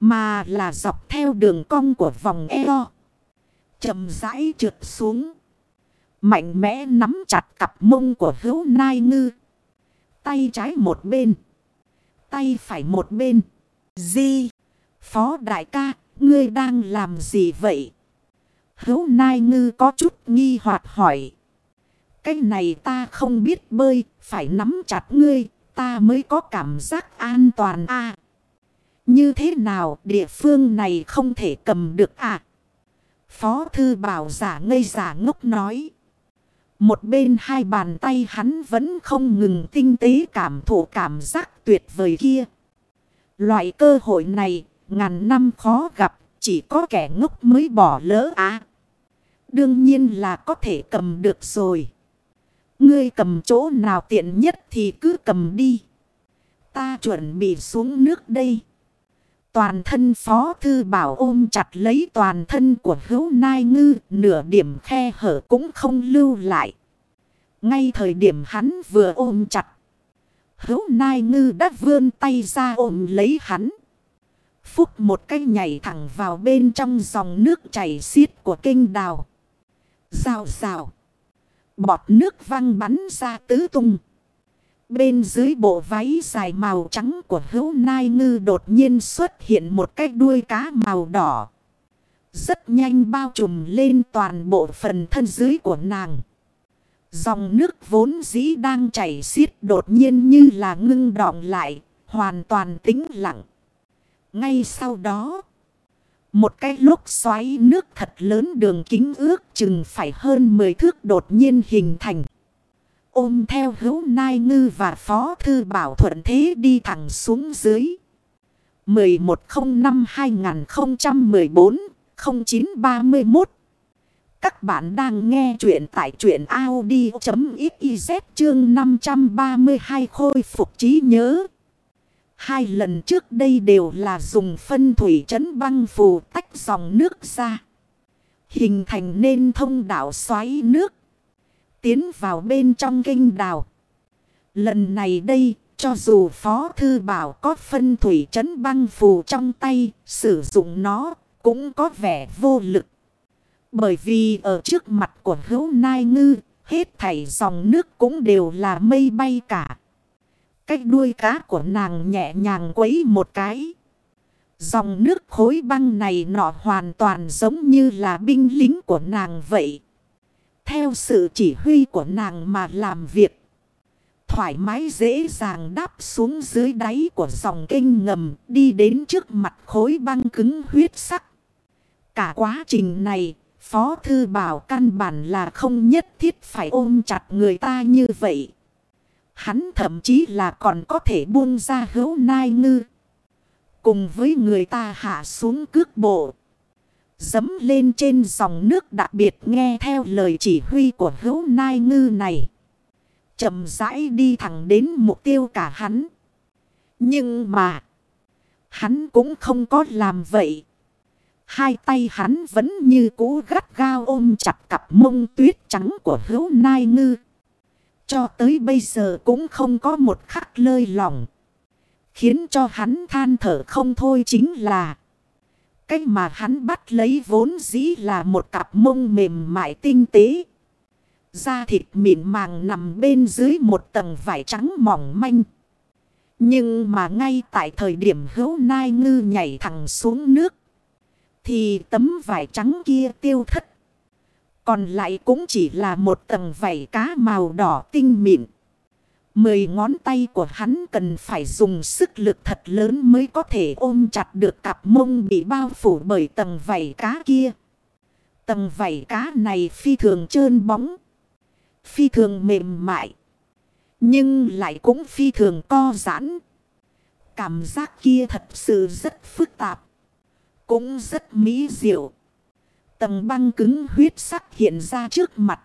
Mà là dọc theo đường cong của vòng eo. chậm rãi trượt xuống. Mạnh mẽ nắm chặt cặp mông của hữu nai ngư. Tay trái một bên. Tay phải một bên. Di. Phó đại ca, ngươi đang làm gì vậy? Hấu nai ngư có chút nghi hoặc hỏi. Cái này ta không biết bơi, phải nắm chặt ngươi, ta mới có cảm giác an toàn a Như thế nào địa phương này không thể cầm được à? Phó thư bảo giả ngây giả ngốc nói. Một bên hai bàn tay hắn vẫn không ngừng tinh tế cảm thụ cảm giác tuyệt vời kia. Loại cơ hội này, ngàn năm khó gặp, chỉ có kẻ ngốc mới bỏ lỡ á. đương nhiên là có thể cầm được rồi. Ngươi cầm chỗ nào tiện nhất thì cứ cầm đi. Ta chuẩn bị xuống nước đây. Toàn thân phó thư bảo ôm chặt lấy toàn thân của hữu nai ngư, nửa điểm khe hở cũng không lưu lại. Ngay thời điểm hắn vừa ôm chặt, hữu nai ngư đã vươn tay ra ôm lấy hắn. Phúc một cái nhảy thẳng vào bên trong dòng nước chảy xiết của kinh đào. Rào rào. Bọt nước văng bắn ra tứ tung. Bên dưới bộ váy dài màu trắng của hữu nai ngư đột nhiên xuất hiện một cái đuôi cá màu đỏ. Rất nhanh bao trùm lên toàn bộ phần thân dưới của nàng. Dòng nước vốn dĩ đang chảy xiết đột nhiên như là ngưng đọng lại, hoàn toàn tĩnh lặng. Ngay sau đó, một cái lúc xoáy nước thật lớn đường kính ước chừng phải hơn 10 thước đột nhiên hình thành. Ôm theo hữu nai ngư và phó thư bảo thuận thế đi thẳng xuống dưới. 1105-2014-0931 Các bạn đang nghe chuyện tại chuyện Audi.xyz chương 532 khôi phục trí nhớ. Hai lần trước đây đều là dùng phân thủy trấn băng phù tách dòng nước ra. Hình thành nên thông đảo xoáy nước. Tiến vào bên trong kinh đào. Lần này đây, cho dù Phó Thư Bảo có phân thủy trấn băng phù trong tay, sử dụng nó cũng có vẻ vô lực. Bởi vì ở trước mặt của hữu nai ngư, hết thảy dòng nước cũng đều là mây bay cả. cách đuôi cá của nàng nhẹ nhàng quấy một cái. Dòng nước khối băng này nọ hoàn toàn giống như là binh lính của nàng vậy. Theo sự chỉ huy của nàng mà làm việc. Thoải mái dễ dàng đáp xuống dưới đáy của dòng kinh ngầm đi đến trước mặt khối băng cứng huyết sắc. Cả quá trình này, Phó Thư Bảo căn bản là không nhất thiết phải ôm chặt người ta như vậy. Hắn thậm chí là còn có thể buông ra hữu nai ngư. Cùng với người ta hạ xuống cước bộ. Dấm lên trên dòng nước đặc biệt nghe theo lời chỉ huy của hữu nai ngư này. chậm rãi đi thẳng đến mục tiêu cả hắn. Nhưng mà. Hắn cũng không có làm vậy. Hai tay hắn vẫn như cũ gắt gao ôm chặt cặp mông tuyết trắng của hữu nai ngư. Cho tới bây giờ cũng không có một khắc lơi lỏng. Khiến cho hắn than thở không thôi chính là. Cách mà hắn bắt lấy vốn dĩ là một cặp mông mềm mại tinh tế. Da thịt mịn màng nằm bên dưới một tầng vải trắng mỏng manh. Nhưng mà ngay tại thời điểm hữu nai ngư nhảy thẳng xuống nước. Thì tấm vải trắng kia tiêu thất. Còn lại cũng chỉ là một tầng vảy cá màu đỏ tinh mịn. Mười ngón tay của hắn cần phải dùng sức lực thật lớn mới có thể ôm chặt được cặp mông bị bao phủ bởi tầng vảy cá kia. Tầng vảy cá này phi thường trơn bóng. Phi thường mềm mại. Nhưng lại cũng phi thường co giãn. Cảm giác kia thật sự rất phức tạp. Cũng rất mỹ diệu. Tầng băng cứng huyết sắc hiện ra trước mặt.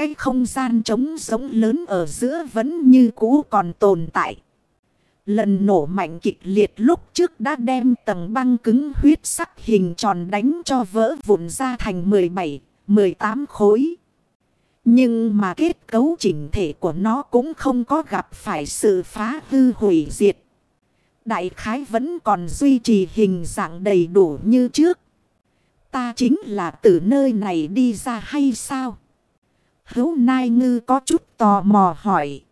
Cái không gian trống giống lớn ở giữa vẫn như cũ còn tồn tại. Lần nổ mạnh kịch liệt lúc trước đã đem tầng băng cứng huyết sắc hình tròn đánh cho vỡ vụn ra thành 17, 18 khối. Nhưng mà kết cấu chỉnh thể của nó cũng không có gặp phải sự phá hư hủy diệt. Đại khái vẫn còn duy trì hình dạng đầy đủ như trước. Ta chính là từ nơi này đi ra hay sao? Hữu Nai Ngư có chút tò mò hỏi.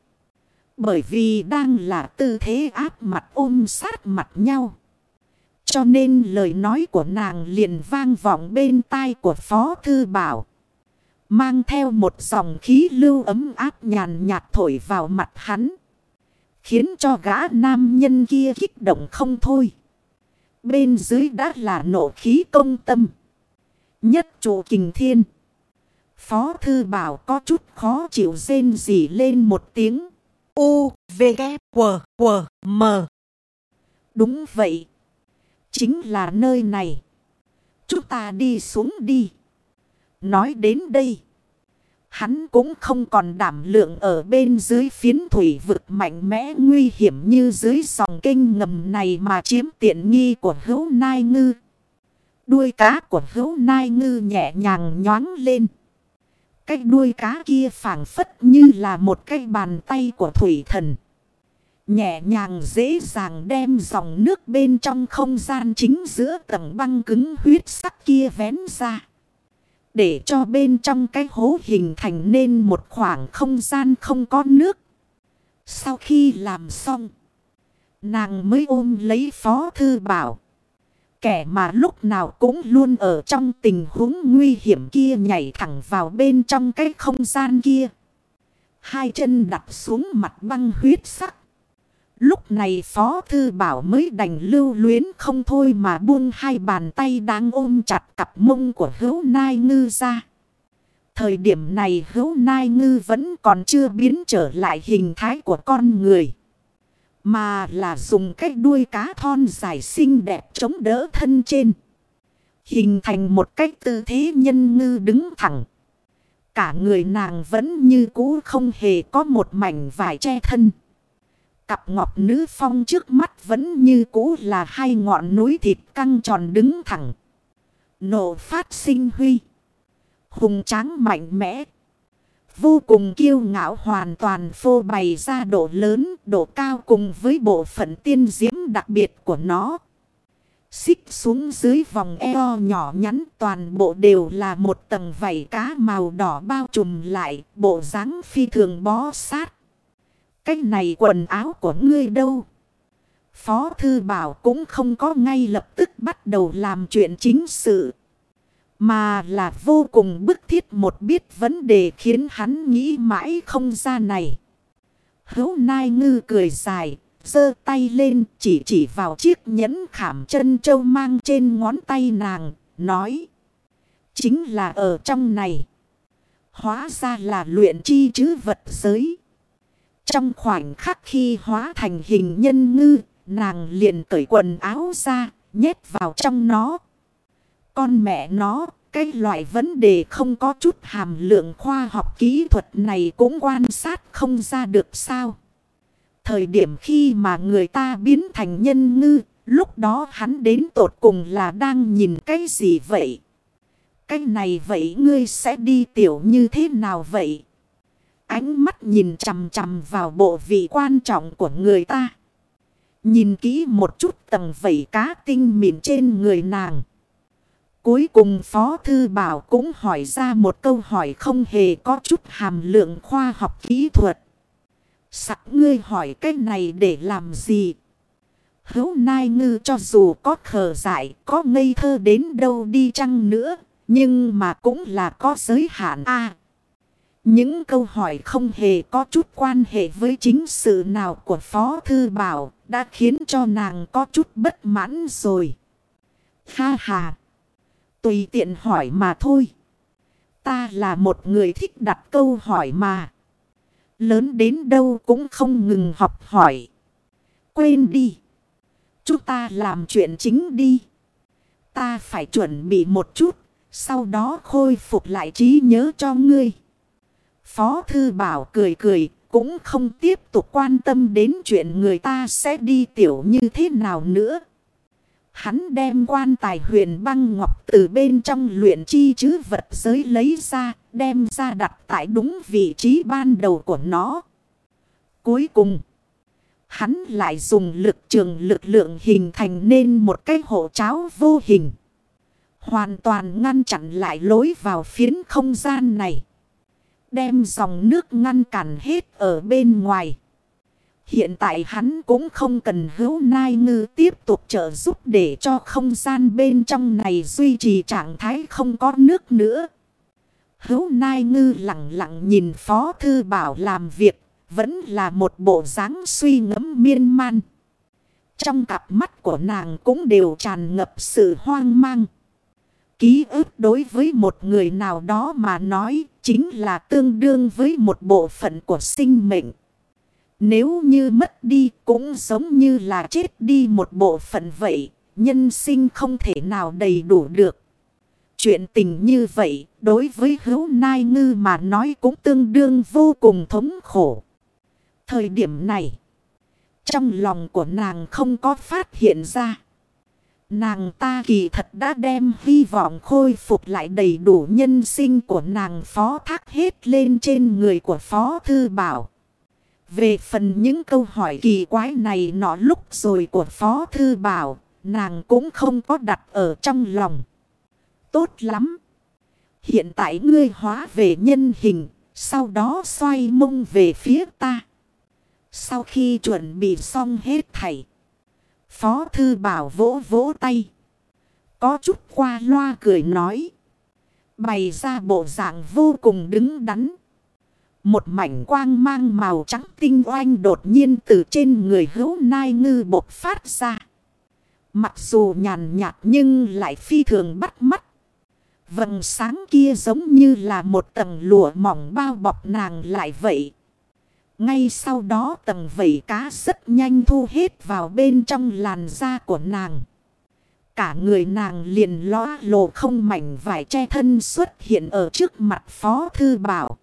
Bởi vì đang là tư thế áp mặt ôm sát mặt nhau. Cho nên lời nói của nàng liền vang vọng bên tai của Phó Thư Bảo. Mang theo một dòng khí lưu ấm áp nhàn nhạt thổi vào mặt hắn. Khiến cho gã nam nhân kia kích động không thôi. Bên dưới đã là nộ khí công tâm. Nhất chủ kình thiên. Phó thư bảo có chút khó chịu rên rỉ lên một tiếng. U, V, K, W, W, M. Đúng vậy. Chính là nơi này. Chúng ta đi xuống đi. Nói đến đây. Hắn cũng không còn đảm lượng ở bên dưới phiến thủy vực mạnh mẽ nguy hiểm như dưới dòng kênh ngầm này mà chiếm tiện nghi của hữu nai ngư. Đuôi cá của hữu nai ngư nhẹ nhàng nhoáng lên. Cái đuôi cá kia phảng phất như là một cái bàn tay của thủy thần. Nhẹ nhàng dễ dàng đem dòng nước bên trong không gian chính giữa tầng băng cứng huyết sắc kia vén ra. Để cho bên trong cái hố hình thành nên một khoảng không gian không có nước. Sau khi làm xong, nàng mới ôm lấy Phó Thư Bảo. Kẻ mà lúc nào cũng luôn ở trong tình huống nguy hiểm kia nhảy thẳng vào bên trong cái không gian kia. Hai chân đặt xuống mặt băng huyết sắc. Lúc này Phó Thư Bảo mới đành lưu luyến không thôi mà buông hai bàn tay đang ôm chặt cặp mông của hữu nai ngư ra. Thời điểm này hữu nai ngư vẫn còn chưa biến trở lại hình thái của con người. Mà là dùng cái đuôi cá thon dài xinh đẹp chống đỡ thân trên. Hình thành một cách tư thế nhân ngư đứng thẳng. Cả người nàng vẫn như cũ không hề có một mảnh vải che thân. Cặp ngọc nữ phong trước mắt vẫn như cũ là hai ngọn núi thịt căng tròn đứng thẳng. Nổ phát sinh huy. Hùng tráng mạnh mẽ. Vô cùng kiêu ngạo hoàn toàn phô bày ra độ lớn, độ cao cùng với bộ phận tiên diễm đặc biệt của nó. Xích xuống dưới vòng eo nhỏ nhắn toàn bộ đều là một tầng vảy cá màu đỏ bao trùm lại, bộ dáng phi thường bó sát. Cái này quần áo của ngươi đâu? Phó Thư Bảo cũng không có ngay lập tức bắt đầu làm chuyện chính sự. Mà là vô cùng bức thiết một biết vấn đề khiến hắn nghĩ mãi không ra này. Hấu Nai Ngư cười dài, giơ tay lên chỉ chỉ vào chiếc nhẫn khảm chân châu mang trên ngón tay nàng, nói. Chính là ở trong này. Hóa ra là luyện chi chứ vật giới. Trong khoảnh khắc khi hóa thành hình nhân ngư, nàng liền cởi quần áo ra, nhét vào trong nó. Con mẹ nó, cái loại vấn đề không có chút hàm lượng khoa học kỹ thuật này cũng quan sát không ra được sao. Thời điểm khi mà người ta biến thành nhân ngư, lúc đó hắn đến tột cùng là đang nhìn cái gì vậy? Cái này vậy ngươi sẽ đi tiểu như thế nào vậy? Ánh mắt nhìn chằm chằm vào bộ vị quan trọng của người ta. Nhìn kỹ một chút tầng vẩy cá tinh mịn trên người nàng. Cuối cùng Phó Thư Bảo cũng hỏi ra một câu hỏi không hề có chút hàm lượng khoa học kỹ thuật. Sặc ngươi hỏi cái này để làm gì? Hữu Nai Ngư cho dù có khờ dại, có ngây thơ đến đâu đi chăng nữa, nhưng mà cũng là có giới hạn a những câu hỏi không hề có chút quan hệ với chính sự nào của Phó Thư Bảo đã khiến cho nàng có chút bất mãn rồi. Ha ha! Tùy tiện hỏi mà thôi. Ta là một người thích đặt câu hỏi mà. Lớn đến đâu cũng không ngừng học hỏi. Quên đi. Chúng ta làm chuyện chính đi. Ta phải chuẩn bị một chút. Sau đó khôi phục lại trí nhớ cho ngươi. Phó thư bảo cười cười. Cũng không tiếp tục quan tâm đến chuyện người ta sẽ đi tiểu như thế nào nữa. Hắn đem quan tài huyền băng ngọc từ bên trong luyện chi chứ vật giới lấy ra, đem ra đặt tại đúng vị trí ban đầu của nó. Cuối cùng, hắn lại dùng lực trường lực lượng hình thành nên một cái hộ cháo vô hình. Hoàn toàn ngăn chặn lại lối vào phiến không gian này. Đem dòng nước ngăn cản hết ở bên ngoài. Hiện tại hắn cũng không cần hữu nai ngư tiếp tục trợ giúp để cho không gian bên trong này duy trì trạng thái không có nước nữa. Hữu nai ngư lặng lặng nhìn Phó Thư Bảo làm việc, vẫn là một bộ dáng suy ngẫm miên man. Trong cặp mắt của nàng cũng đều tràn ngập sự hoang mang. Ký ức đối với một người nào đó mà nói chính là tương đương với một bộ phận của sinh mệnh. Nếu như mất đi cũng giống như là chết đi một bộ phận vậy, nhân sinh không thể nào đầy đủ được. Chuyện tình như vậy, đối với hữu nai ngư mà nói cũng tương đương vô cùng thống khổ. Thời điểm này, trong lòng của nàng không có phát hiện ra. Nàng ta kỳ thật đã đem hy vọng khôi phục lại đầy đủ nhân sinh của nàng phó thác hết lên trên người của phó thư bảo. Về phần những câu hỏi kỳ quái này nọ lúc rồi của Phó Thư Bảo, nàng cũng không có đặt ở trong lòng. Tốt lắm. Hiện tại ngươi hóa về nhân hình, sau đó xoay mông về phía ta. Sau khi chuẩn bị xong hết thảy, Phó Thư Bảo vỗ vỗ tay. Có chút qua loa cười nói. Bày ra bộ dạng vô cùng đứng đắn. Một mảnh quang mang màu trắng tinh oanh đột nhiên từ trên người hữu nai ngư bột phát ra. Mặc dù nhàn nhạt nhưng lại phi thường bắt mắt. Vầng sáng kia giống như là một tầng lụa mỏng bao bọc nàng lại vậy. Ngay sau đó tầng vẩy cá rất nhanh thu hết vào bên trong làn da của nàng. Cả người nàng liền lõa lộ không mảnh vải che thân xuất hiện ở trước mặt Phó Thư Bảo.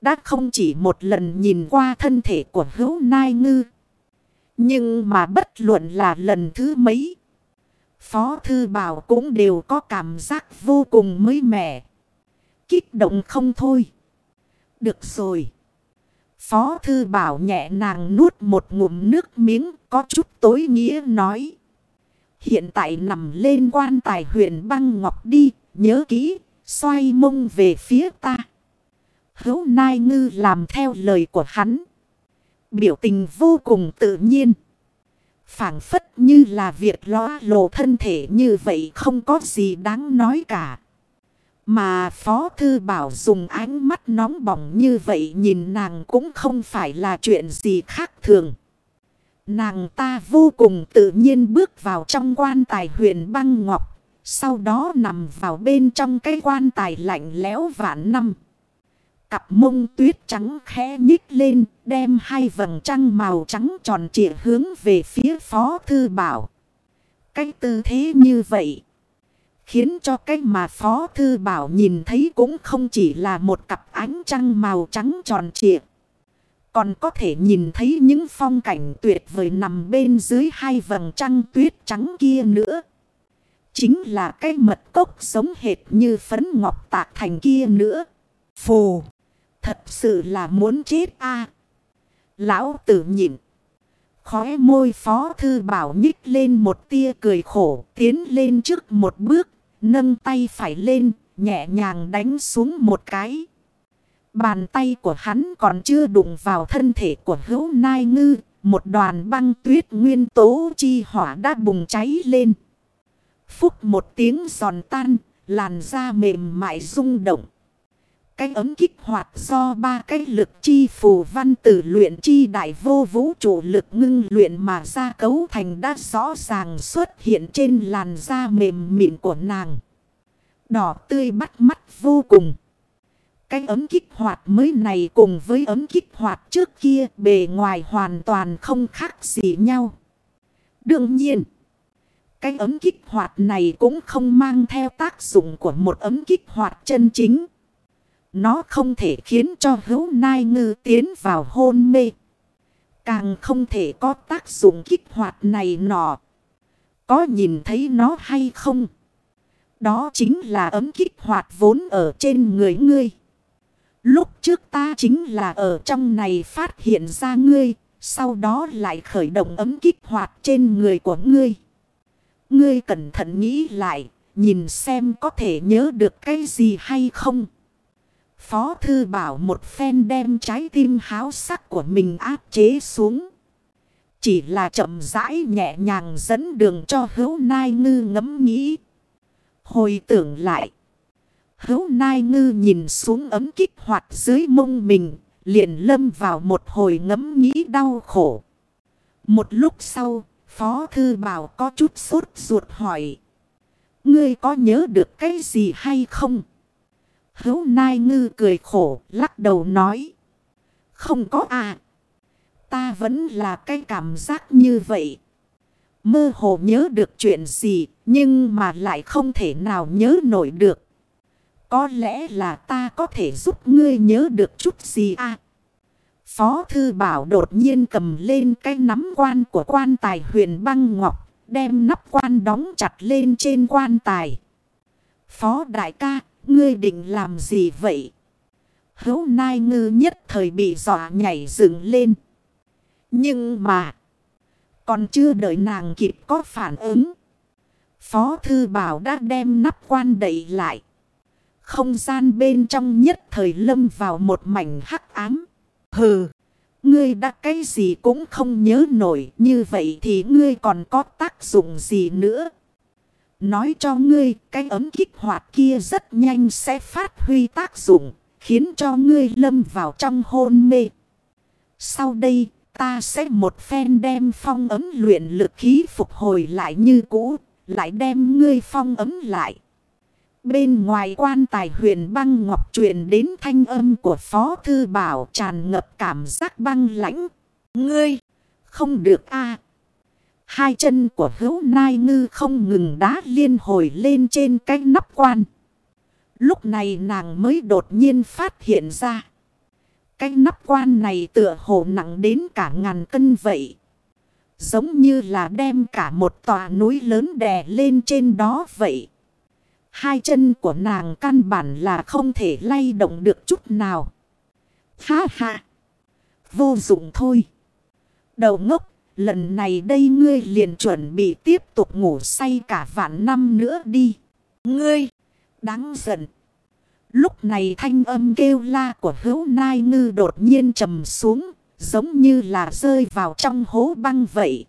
Đã không chỉ một lần nhìn qua thân thể của hữu nai ngư. Nhưng mà bất luận là lần thứ mấy. Phó Thư Bảo cũng đều có cảm giác vô cùng mới mẻ. Kích động không thôi. Được rồi. Phó Thư Bảo nhẹ nàng nuốt một ngụm nước miếng có chút tối nghĩa nói. Hiện tại nằm lên quan tài huyện băng ngọc đi, nhớ kỹ, xoay mông về phía ta. Hữu Nai Ngư làm theo lời của hắn. Biểu tình vô cùng tự nhiên. phảng phất như là việc lõa lộ thân thể như vậy không có gì đáng nói cả. Mà Phó Thư Bảo dùng ánh mắt nóng bỏng như vậy nhìn nàng cũng không phải là chuyện gì khác thường. Nàng ta vô cùng tự nhiên bước vào trong quan tài huyện băng ngọc. Sau đó nằm vào bên trong cái quan tài lạnh lẽo vạn năm. Cặp mông tuyết trắng khẽ nhích lên, đem hai vầng trăng màu trắng tròn trịa hướng về phía Phó Thư Bảo. Cái tư thế như vậy, khiến cho cái mà Phó Thư Bảo nhìn thấy cũng không chỉ là một cặp ánh trăng màu trắng tròn trịa. Còn có thể nhìn thấy những phong cảnh tuyệt vời nằm bên dưới hai vầng trăng tuyết trắng kia nữa. Chính là cái mật cốc sống hệt như phấn ngọc tạc thành kia nữa. Phù! Thật sự là muốn chết a Lão tử nhịn. Khóe môi phó thư bảo nhích lên một tia cười khổ. Tiến lên trước một bước. Nâng tay phải lên. Nhẹ nhàng đánh xuống một cái. Bàn tay của hắn còn chưa đụng vào thân thể của hữu nai ngư. Một đoàn băng tuyết nguyên tố chi hỏa đã bùng cháy lên. Phúc một tiếng giòn tan. Làn da mềm mại rung động. Cái ấm kích hoạt do ba cái lực chi phù văn tử luyện chi đại vô vũ trụ lực ngưng luyện mà ra cấu thành đã rõ ràng xuất hiện trên làn da mềm mịn của nàng. Đỏ tươi bắt mắt vô cùng. Cái ấm kích hoạt mới này cùng với ấm kích hoạt trước kia bề ngoài hoàn toàn không khác gì nhau. Đương nhiên, cái ấm kích hoạt này cũng không mang theo tác dụng của một ấm kích hoạt chân chính. Nó không thể khiến cho hữu nai ngư tiến vào hôn mê. Càng không thể có tác dụng kích hoạt này nọ. Có nhìn thấy nó hay không? Đó chính là ấm kích hoạt vốn ở trên người ngươi. Lúc trước ta chính là ở trong này phát hiện ra ngươi. Sau đó lại khởi động ấm kích hoạt trên người của ngươi. Ngươi cẩn thận nghĩ lại. Nhìn xem có thể nhớ được cái gì hay không. Phó thư bảo một phen đem trái tim háo sắc của mình áp chế xuống. Chỉ là chậm rãi nhẹ nhàng dẫn đường cho hữu nai ngư ngẫm nghĩ. Hồi tưởng lại. Hữu nai ngư nhìn xuống ấm kích hoạt dưới mông mình. Liền lâm vào một hồi ngẫm nghĩ đau khổ. Một lúc sau, Phó Thư Bảo có chút sốt ruột hỏi. Ngươi có nhớ được cái gì hay không? Hữu Nai Ngư cười khổ, lắc đầu nói. Không có à. Ta vẫn là cái cảm giác như vậy. Mơ hồ nhớ được chuyện gì, nhưng mà lại không thể nào nhớ nổi được. Có lẽ là ta có thể giúp ngươi nhớ được chút gì à. Phó Thư Bảo đột nhiên cầm lên cái nắm quan của quan tài huyền băng ngọc, đem nắp quan đóng chặt lên trên quan tài. Phó Đại ca, ngươi định làm gì vậy? Hấu nai ngư nhất thời bị dọa nhảy dựng lên. Nhưng mà, còn chưa đợi nàng kịp có phản ứng. Phó Thư Bảo đã đem nắp quan đẩy lại. Không gian bên trong nhất thời lâm vào một mảnh hắc ám. Hừ, ngươi đã cái gì cũng không nhớ nổi. Như vậy thì ngươi còn có tác dụng gì nữa? Nói cho ngươi, cái ấm kích hoạt kia rất nhanh sẽ phát huy tác dụng, khiến cho ngươi lâm vào trong hôn mê. Sau đây, ta sẽ một phen đem phong ấm luyện lực khí phục hồi lại như cũ, lại đem ngươi phong ấm lại. Bên ngoài quan tài huyền băng ngọc truyền đến thanh âm của Phó Thư Bảo tràn ngập cảm giác băng lãnh. Ngươi, không được a Hai chân của hữu nai ngư không ngừng đá liên hồi lên trên cái nắp quan. Lúc này nàng mới đột nhiên phát hiện ra. Cái nắp quan này tựa hồ nặng đến cả ngàn cân vậy. Giống như là đem cả một tòa núi lớn đè lên trên đó vậy. Hai chân của nàng căn bản là không thể lay động được chút nào. Ha ha! Vô dụng thôi. Đầu ngốc Lần này đây ngươi liền chuẩn bị tiếp tục ngủ say cả vạn năm nữa đi. Ngươi, đáng giận. Lúc này thanh âm kêu la của hữu nai ngư đột nhiên trầm xuống, giống như là rơi vào trong hố băng vậy.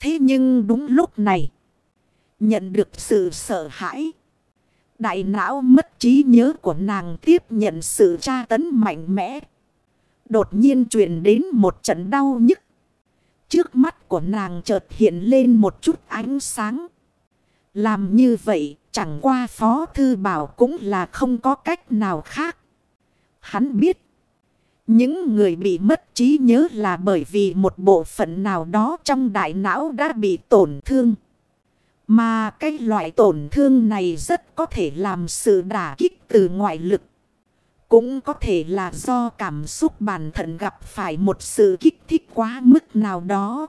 Thế nhưng đúng lúc này, nhận được sự sợ hãi. Đại não mất trí nhớ của nàng tiếp nhận sự tra tấn mạnh mẽ. Đột nhiên truyền đến một trận đau nhức. Trước mắt của nàng chợt hiện lên một chút ánh sáng. Làm như vậy, chẳng qua Phó Thư Bảo cũng là không có cách nào khác. Hắn biết. Những người bị mất trí nhớ là bởi vì một bộ phận nào đó trong đại não đã bị tổn thương. Mà cái loại tổn thương này rất có thể làm sự đả kích từ ngoại lực. Cũng có thể là do cảm xúc bản thân gặp phải một sự kích thích quá mức nào đó.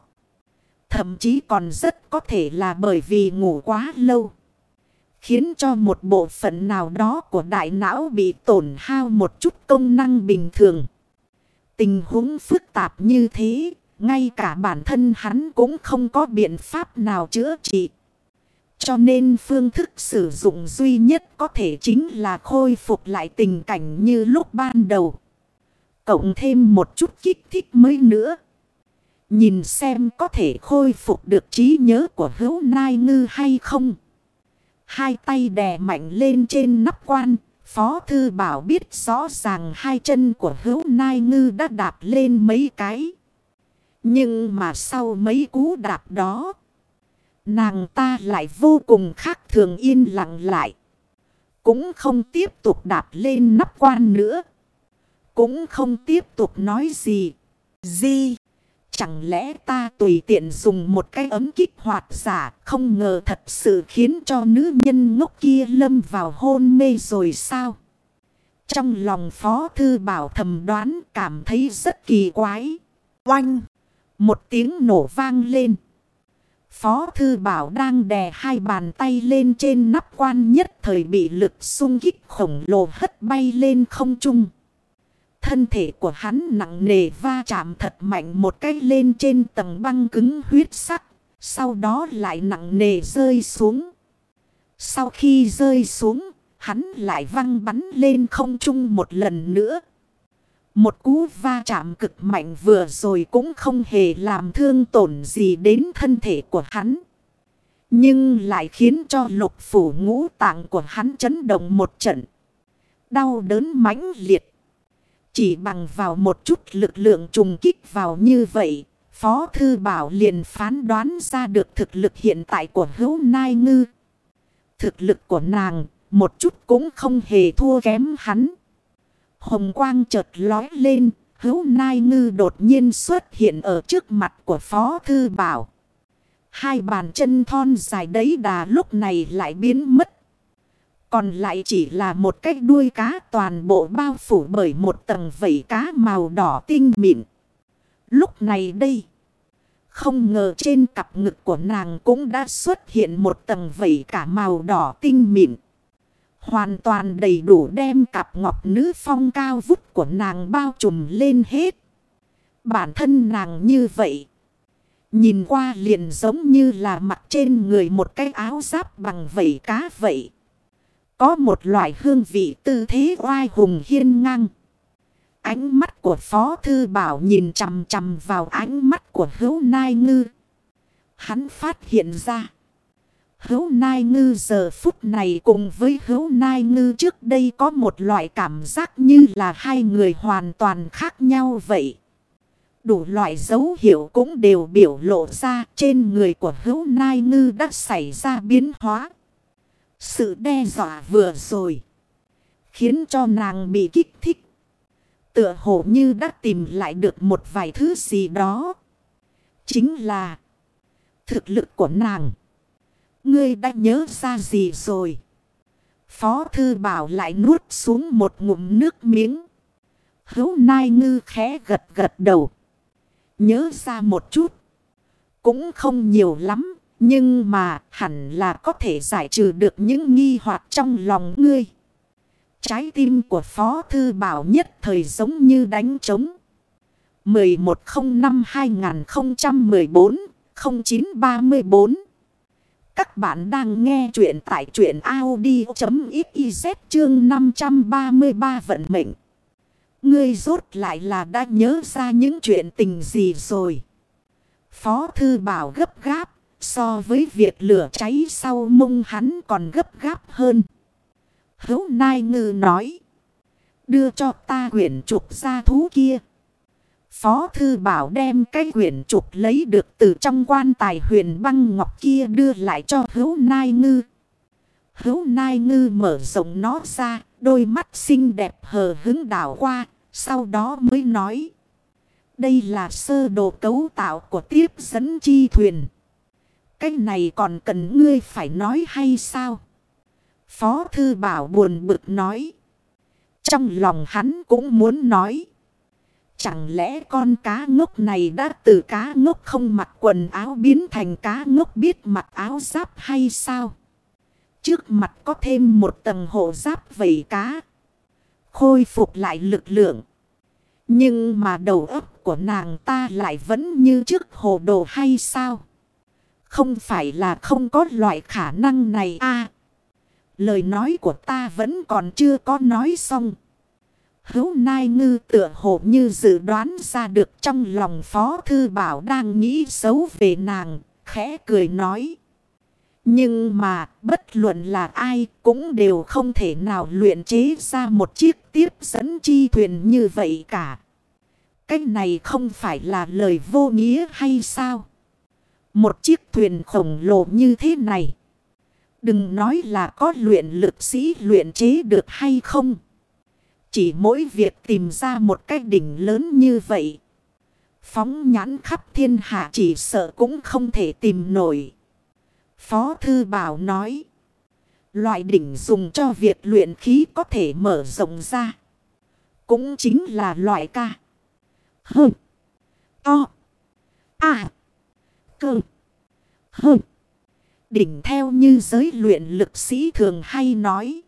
Thậm chí còn rất có thể là bởi vì ngủ quá lâu. Khiến cho một bộ phận nào đó của đại não bị tổn hao một chút công năng bình thường. Tình huống phức tạp như thế, ngay cả bản thân hắn cũng không có biện pháp nào chữa trị. Cho nên phương thức sử dụng duy nhất có thể chính là khôi phục lại tình cảnh như lúc ban đầu. Cộng thêm một chút kích thích mới nữa. Nhìn xem có thể khôi phục được trí nhớ của hữu nai ngư hay không. Hai tay đè mạnh lên trên nắp quan. Phó thư bảo biết rõ ràng hai chân của hữu nai ngư đã đạp lên mấy cái. Nhưng mà sau mấy cú đạp đó. Nàng ta lại vô cùng khác thường yên lặng lại. Cũng không tiếp tục đạp lên nắp quan nữa. Cũng không tiếp tục nói gì. Gì? Chẳng lẽ ta tùy tiện dùng một cái ấm kích hoạt giả không ngờ thật sự khiến cho nữ nhân ngốc kia lâm vào hôn mê rồi sao? Trong lòng Phó Thư Bảo thầm đoán cảm thấy rất kỳ quái. Oanh! Một tiếng nổ vang lên. Phó Thư Bảo đang đè hai bàn tay lên trên nắp quan nhất thời bị lực sung kích khổng lồ hất bay lên không trung. Thân thể của hắn nặng nề va chạm thật mạnh một cách lên trên tầng băng cứng huyết sắc. Sau đó lại nặng nề rơi xuống. Sau khi rơi xuống, hắn lại văng bắn lên không trung một lần nữa. Một cú va chạm cực mạnh vừa rồi cũng không hề làm thương tổn gì đến thân thể của hắn. Nhưng lại khiến cho lục phủ ngũ tạng của hắn chấn động một trận. Đau đớn mãnh liệt. Chỉ bằng vào một chút lực lượng trùng kích vào như vậy, Phó Thư Bảo liền phán đoán ra được thực lực hiện tại của hữu nai ngư. Thực lực của nàng, một chút cũng không hề thua kém hắn. Hồng quang chợt lói lên, hữu nai ngư đột nhiên xuất hiện ở trước mặt của Phó Thư Bảo. Hai bàn chân thon dài đấy đà lúc này lại biến mất. Còn lại chỉ là một cái đuôi cá toàn bộ bao phủ bởi một tầng vảy cá màu đỏ tinh mịn. Lúc này đây, không ngờ trên cặp ngực của nàng cũng đã xuất hiện một tầng vảy cả màu đỏ tinh mịn. Hoàn toàn đầy đủ đem cặp ngọc nữ phong cao vút của nàng bao trùm lên hết. Bản thân nàng như vậy. Nhìn qua liền giống như là mặt trên người một cái áo giáp bằng vảy cá vậy. Có một loại hương vị tư thế oai hùng hiên ngang. Ánh mắt của Phó Thư Bảo nhìn chầm chầm vào ánh mắt của hữu nai ngư. Hắn phát hiện ra. Hữu nai ngư giờ phút này cùng với hữu nai ngư trước đây có một loại cảm giác như là hai người hoàn toàn khác nhau vậy. Đủ loại dấu hiệu cũng đều biểu lộ ra trên người của hữu nai ngư đã xảy ra biến hóa. Sự đe dọa vừa rồi. Khiến cho nàng bị kích thích. Tựa hồ như đã tìm lại được một vài thứ gì đó. Chính là. Thực lực của nàng. Ngươi đã nhớ ra gì rồi? Phó thư bảo lại nuốt xuống một ngụm nước miếng. Hấu nai ngư khẽ gật gật đầu. Nhớ ra một chút. Cũng không nhiều lắm. Nhưng mà hẳn là có thể giải trừ được những nghi hoặc trong lòng ngươi. Trái tim của Phó Thư Bảo nhất thời giống như đánh trống. 1105-2014-0934 các bạn đang nghe chuyện tại truyện Audi.xyz chương 533 vận mệnh. Ngươi rốt lại là đã nhớ ra những chuyện tình gì rồi. Phó Thư Bảo gấp gáp, So với việc lửa cháy sau mông hắn còn gấp gáp hơn. Hấu Nai Ngư nói. Đưa cho ta quyển trục ra thú kia. Phó Thư Bảo đem cái quyển trục lấy được từ trong quan tài huyền băng ngọc kia đưa lại cho hữu Nai Ngư. Hữu Nai Ngư mở rộng nó ra, đôi mắt xinh đẹp hờ hứng đảo qua, sau đó mới nói. Đây là sơ đồ cấu tạo của tiếp dẫn chi thuyền. Cái này còn cần ngươi phải nói hay sao? Phó Thư Bảo buồn bực nói. Trong lòng hắn cũng muốn nói. Chẳng lẽ con cá ngốc này đã từ cá ngốc không mặc quần áo biến thành cá ngốc biết mặc áo giáp hay sao? Trước mặt có thêm một tầng hộ giáp vầy cá. Khôi phục lại lực lượng. Nhưng mà đầu óc của nàng ta lại vẫn như trước hồ đồ hay sao? Không phải là không có loại khả năng này a Lời nói của ta vẫn còn chưa có nói xong. Hấu Nai Ngư tựa hồ như dự đoán ra được trong lòng Phó Thư Bảo đang nghĩ xấu về nàng, khẽ cười nói. Nhưng mà bất luận là ai cũng đều không thể nào luyện chế ra một chiếc tiếp dẫn chi thuyền như vậy cả. Cái này không phải là lời vô nghĩa hay sao? Một chiếc thuyền khổng lồ như thế này. Đừng nói là có luyện lực sĩ luyện chế được hay không. Chỉ mỗi việc tìm ra một cái đỉnh lớn như vậy. Phóng nhãn khắp thiên hạ chỉ sợ cũng không thể tìm nổi. Phó Thư Bảo nói. Loại đỉnh dùng cho việc luyện khí có thể mở rộng ra. Cũng chính là loại ca. Hơ. To. À. Cơ. Hơ. Đỉnh theo như giới luyện lực sĩ thường hay nói.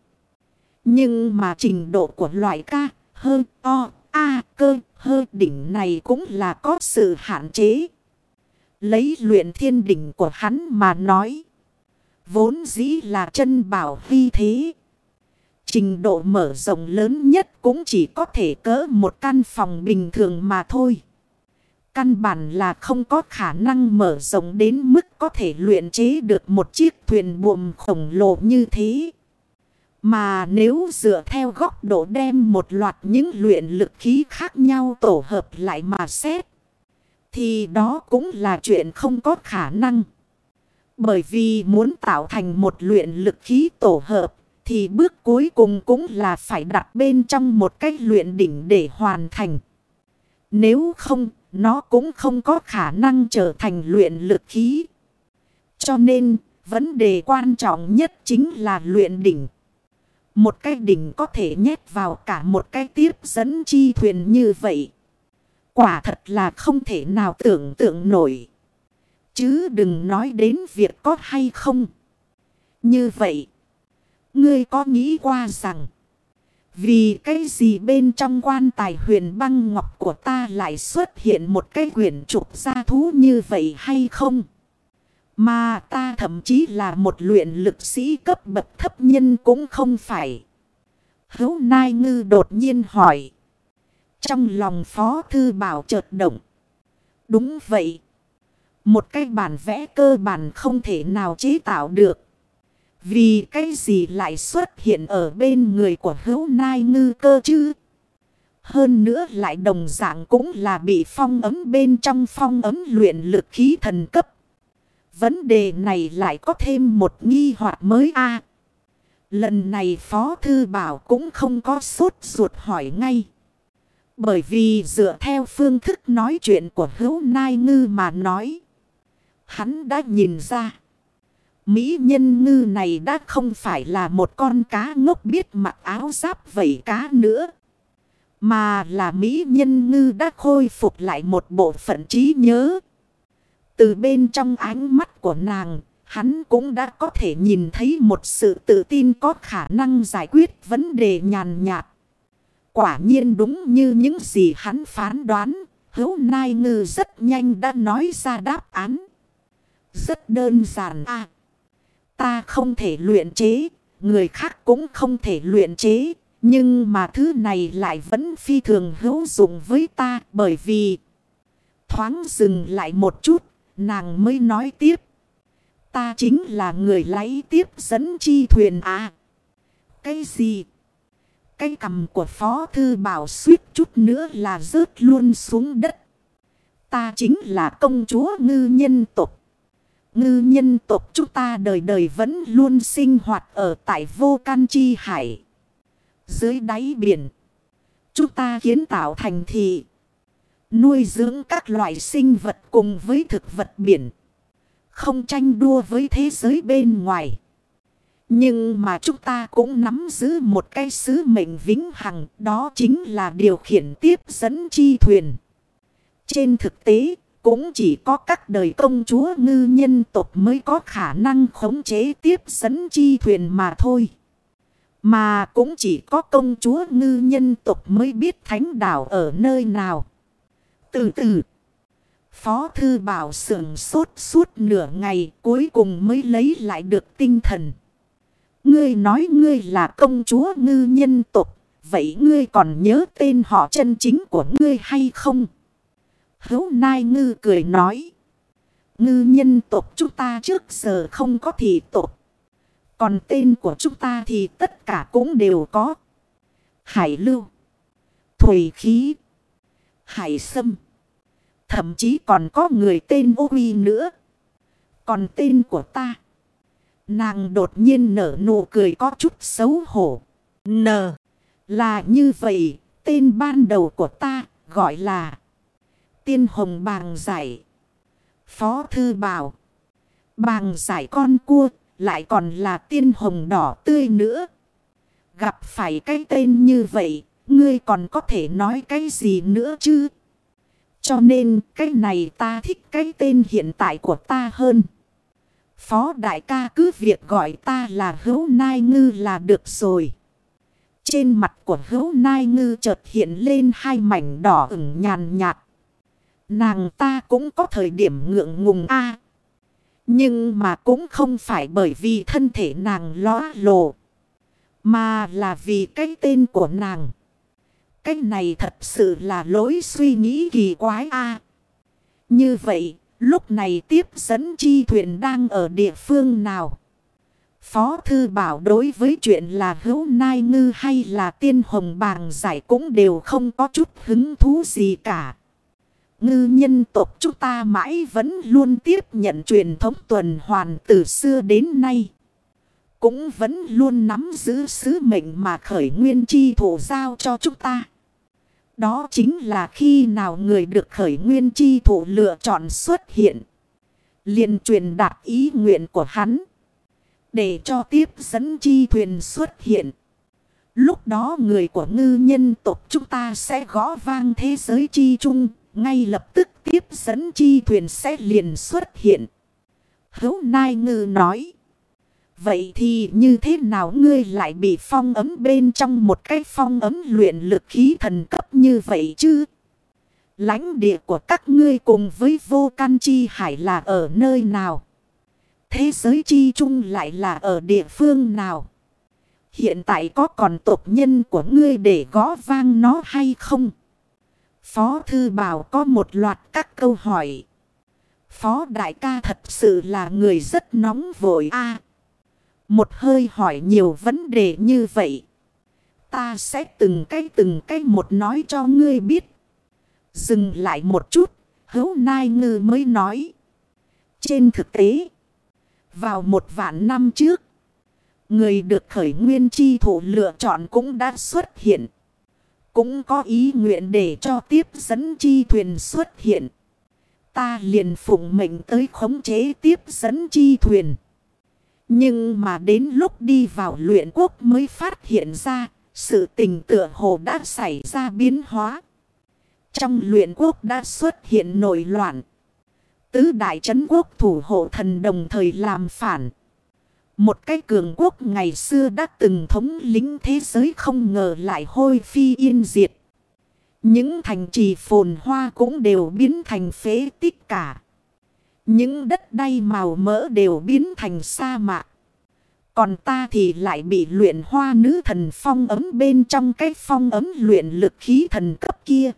Nhưng mà trình độ của loại ca. Hơ. To. A. Cơ. Hơ. Đỉnh này cũng là có sự hạn chế. Lấy luyện thiên đỉnh của hắn mà nói. Vốn dĩ là chân bảo vi thế. Trình độ mở rộng lớn nhất cũng chỉ có thể cỡ một căn phòng bình thường mà thôi. Căn bản là không có khả năng mở rộng đến mức có thể luyện chế được một chiếc thuyền buồm khổng lồ như thế. Mà nếu dựa theo góc độ đem một loạt những luyện lực khí khác nhau tổ hợp lại mà xét. Thì đó cũng là chuyện không có khả năng. Bởi vì muốn tạo thành một luyện lực khí tổ hợp thì bước cuối cùng cũng là phải đặt bên trong một cách luyện đỉnh để hoàn thành. Nếu không, nó cũng không có khả năng trở thành luyện lực khí. Cho nên, vấn đề quan trọng nhất chính là luyện đỉnh. Một cái đỉnh có thể nhét vào cả một cái tiếp dẫn chi thuyền như vậy. Quả thật là không thể nào tưởng tượng nổi. Chứ đừng nói đến việc có hay không. Như vậy. Ngươi có nghĩ qua rằng. Vì cái gì bên trong quan tài huyền băng ngọc của ta lại xuất hiện một cái quyển trục gia thú như vậy hay không? Mà ta thậm chí là một luyện lực sĩ cấp bậc thấp nhân cũng không phải. Hấu Nai Ngư đột nhiên hỏi. Trong lòng Phó Thư Bảo chợt động. Đúng vậy. Một cái bản vẽ cơ bản không thể nào chế tạo được. Vì cái gì lại xuất hiện ở bên người của hữu nai ngư cơ chứ? Hơn nữa lại đồng dạng cũng là bị phong ấm bên trong phong ấm luyện lực khí thần cấp. Vấn đề này lại có thêm một nghi hoặc mới a Lần này Phó Thư Bảo cũng không có sốt ruột hỏi ngay. Bởi vì dựa theo phương thức nói chuyện của hữu nai ngư mà nói. Hắn đã nhìn ra. Mỹ nhân ngư này đã không phải là một con cá ngốc biết mặc áo giáp vẩy cá nữa. Mà là Mỹ nhân ngư đã khôi phục lại một bộ phận trí nhớ. Từ bên trong ánh mắt của nàng, hắn cũng đã có thể nhìn thấy một sự tự tin có khả năng giải quyết vấn đề nhàn nhạt. Quả nhiên đúng như những gì hắn phán đoán, hữu nai ngư rất nhanh đã nói ra đáp án. Rất đơn giản à. Ta không thể luyện chế. Người khác cũng không thể luyện chế. Nhưng mà thứ này lại vẫn phi thường hữu dụng với ta. Bởi vì thoáng dừng lại một chút. Nàng mới nói tiếp. Ta chính là người lấy tiếp dẫn chi thuyền à. Cái gì? Cái cầm của Phó Thư Bảo suýt chút nữa là rớt luôn xuống đất. Ta chính là công chúa ngư nhân tục. Ngư nhân tộc chúng ta đời đời vẫn luôn sinh hoạt ở tại vô can chi hải. Dưới đáy biển. Chúng ta kiến tạo thành thị. Nuôi dưỡng các loại sinh vật cùng với thực vật biển. Không tranh đua với thế giới bên ngoài. Nhưng mà chúng ta cũng nắm giữ một cái sứ mệnh vĩnh hằng. Đó chính là điều khiển tiếp dẫn chi thuyền. Trên thực tế, cũng chỉ có các đời công chúa ngư nhân tộc mới có khả năng khống chế tiếp dẫn chi thuyền mà thôi. Mà cũng chỉ có công chúa ngư nhân tộc mới biết thánh đảo ở nơi nào. Từ từ. Phó thư bảo sưởng sốt suốt nửa ngày, cuối cùng mới lấy lại được tinh thần. Ngươi nói ngươi là công chúa ngư nhân tộc. Vậy ngươi còn nhớ tên họ chân chính của ngươi hay không? Hấu Nai Ngư cười nói. Ngư nhân tộc chúng ta trước giờ không có thị tộc. Còn tên của chúng ta thì tất cả cũng đều có. Hải lưu. Thủy khí. Hải sâm. Thậm chí còn có người tên ô huy nữa. Còn tên của ta. Nàng đột nhiên nở nụ cười có chút xấu hổ. N. Là như vậy, tên ban đầu của ta gọi là Tiên Hồng Bàng Giải. Phó Thư Bảo. Bàng giải con cua, lại còn là tiên hồng đỏ tươi nữa. Gặp phải cái tên như vậy, ngươi còn có thể nói cái gì nữa chứ? Cho nên, cái này ta thích cái tên hiện tại của ta hơn. Phó đại ca cứ việc gọi ta là hữu nai ngư là được rồi. Trên mặt của hữu nai ngư chợt hiện lên hai mảnh đỏ ửng nhàn nhạt. Nàng ta cũng có thời điểm ngượng ngùng a Nhưng mà cũng không phải bởi vì thân thể nàng lóa lộ. Mà là vì cái tên của nàng. Cái này thật sự là lối suy nghĩ kỳ quái a Như vậy, lúc này tiếp dẫn chi thuyền đang ở địa phương nào? Phó Thư Bảo đối với chuyện là hữu nai ngư hay là tiên hồng bàng giải cũng đều không có chút hứng thú gì cả. Ngư nhân tộc chúng ta mãi vẫn luôn tiếp nhận truyền thống tuần hoàn từ xưa đến nay. Cũng vẫn luôn nắm giữ sứ mệnh mà khởi nguyên chi thủ giao cho chúng ta. Đó chính là khi nào người được khởi nguyên chi thủ lựa chọn xuất hiện. liền truyền đạt ý nguyện của hắn. Để cho tiếp dẫn chi thuyền xuất hiện. Lúc đó người của ngư nhân tộc chúng ta sẽ gõ vang thế giới chi chung. Ngay lập tức tiếp dẫn chi thuyền sẽ liền xuất hiện. Hấu Nai Ngư nói. Vậy thì như thế nào ngươi lại bị phong ấm bên trong một cái phong ấm luyện lực khí thần cấp như vậy chứ? lãnh địa của các ngươi cùng với vô can chi hải là ở nơi nào? Thế giới chi chung lại là ở địa phương nào? Hiện tại có còn tộc nhân của ngươi để gõ vang nó hay không? Phó Thư Bảo có một loạt các câu hỏi. Phó Đại ca thật sự là người rất nóng vội a một hơi hỏi nhiều vấn đề như vậy. Ta sẽ từng cái từng cái một nói cho ngươi biết. Dừng lại một chút, hữu nai ngư mới nói. Trên thực tế, vào một vạn năm trước, người được khởi nguyên chi thủ lựa chọn cũng đã xuất hiện. Cũng có ý nguyện để cho tiếp dẫn chi thuyền xuất hiện. Ta liền phụng mệnh tới khống chế tiếp dẫn chi thuyền. Nhưng mà đến lúc đi vào luyện quốc mới phát hiện ra, sự tình tựa hồ đã xảy ra biến hóa. Trong luyện quốc đã xuất hiện nổi loạn. Tứ đại chấn quốc thủ hộ thần đồng thời làm phản. Một cái cường quốc ngày xưa đã từng thống lính thế giới không ngờ lại hôi phi yên diệt. Những thành trì phồn hoa cũng đều biến thành phế tích cả. Những đất đai màu mỡ đều biến thành sa mạc. Còn ta thì lại bị luyện hoa nữ thần phong ấm bên trong cái phong ấm luyện lực khí thần cấp kia.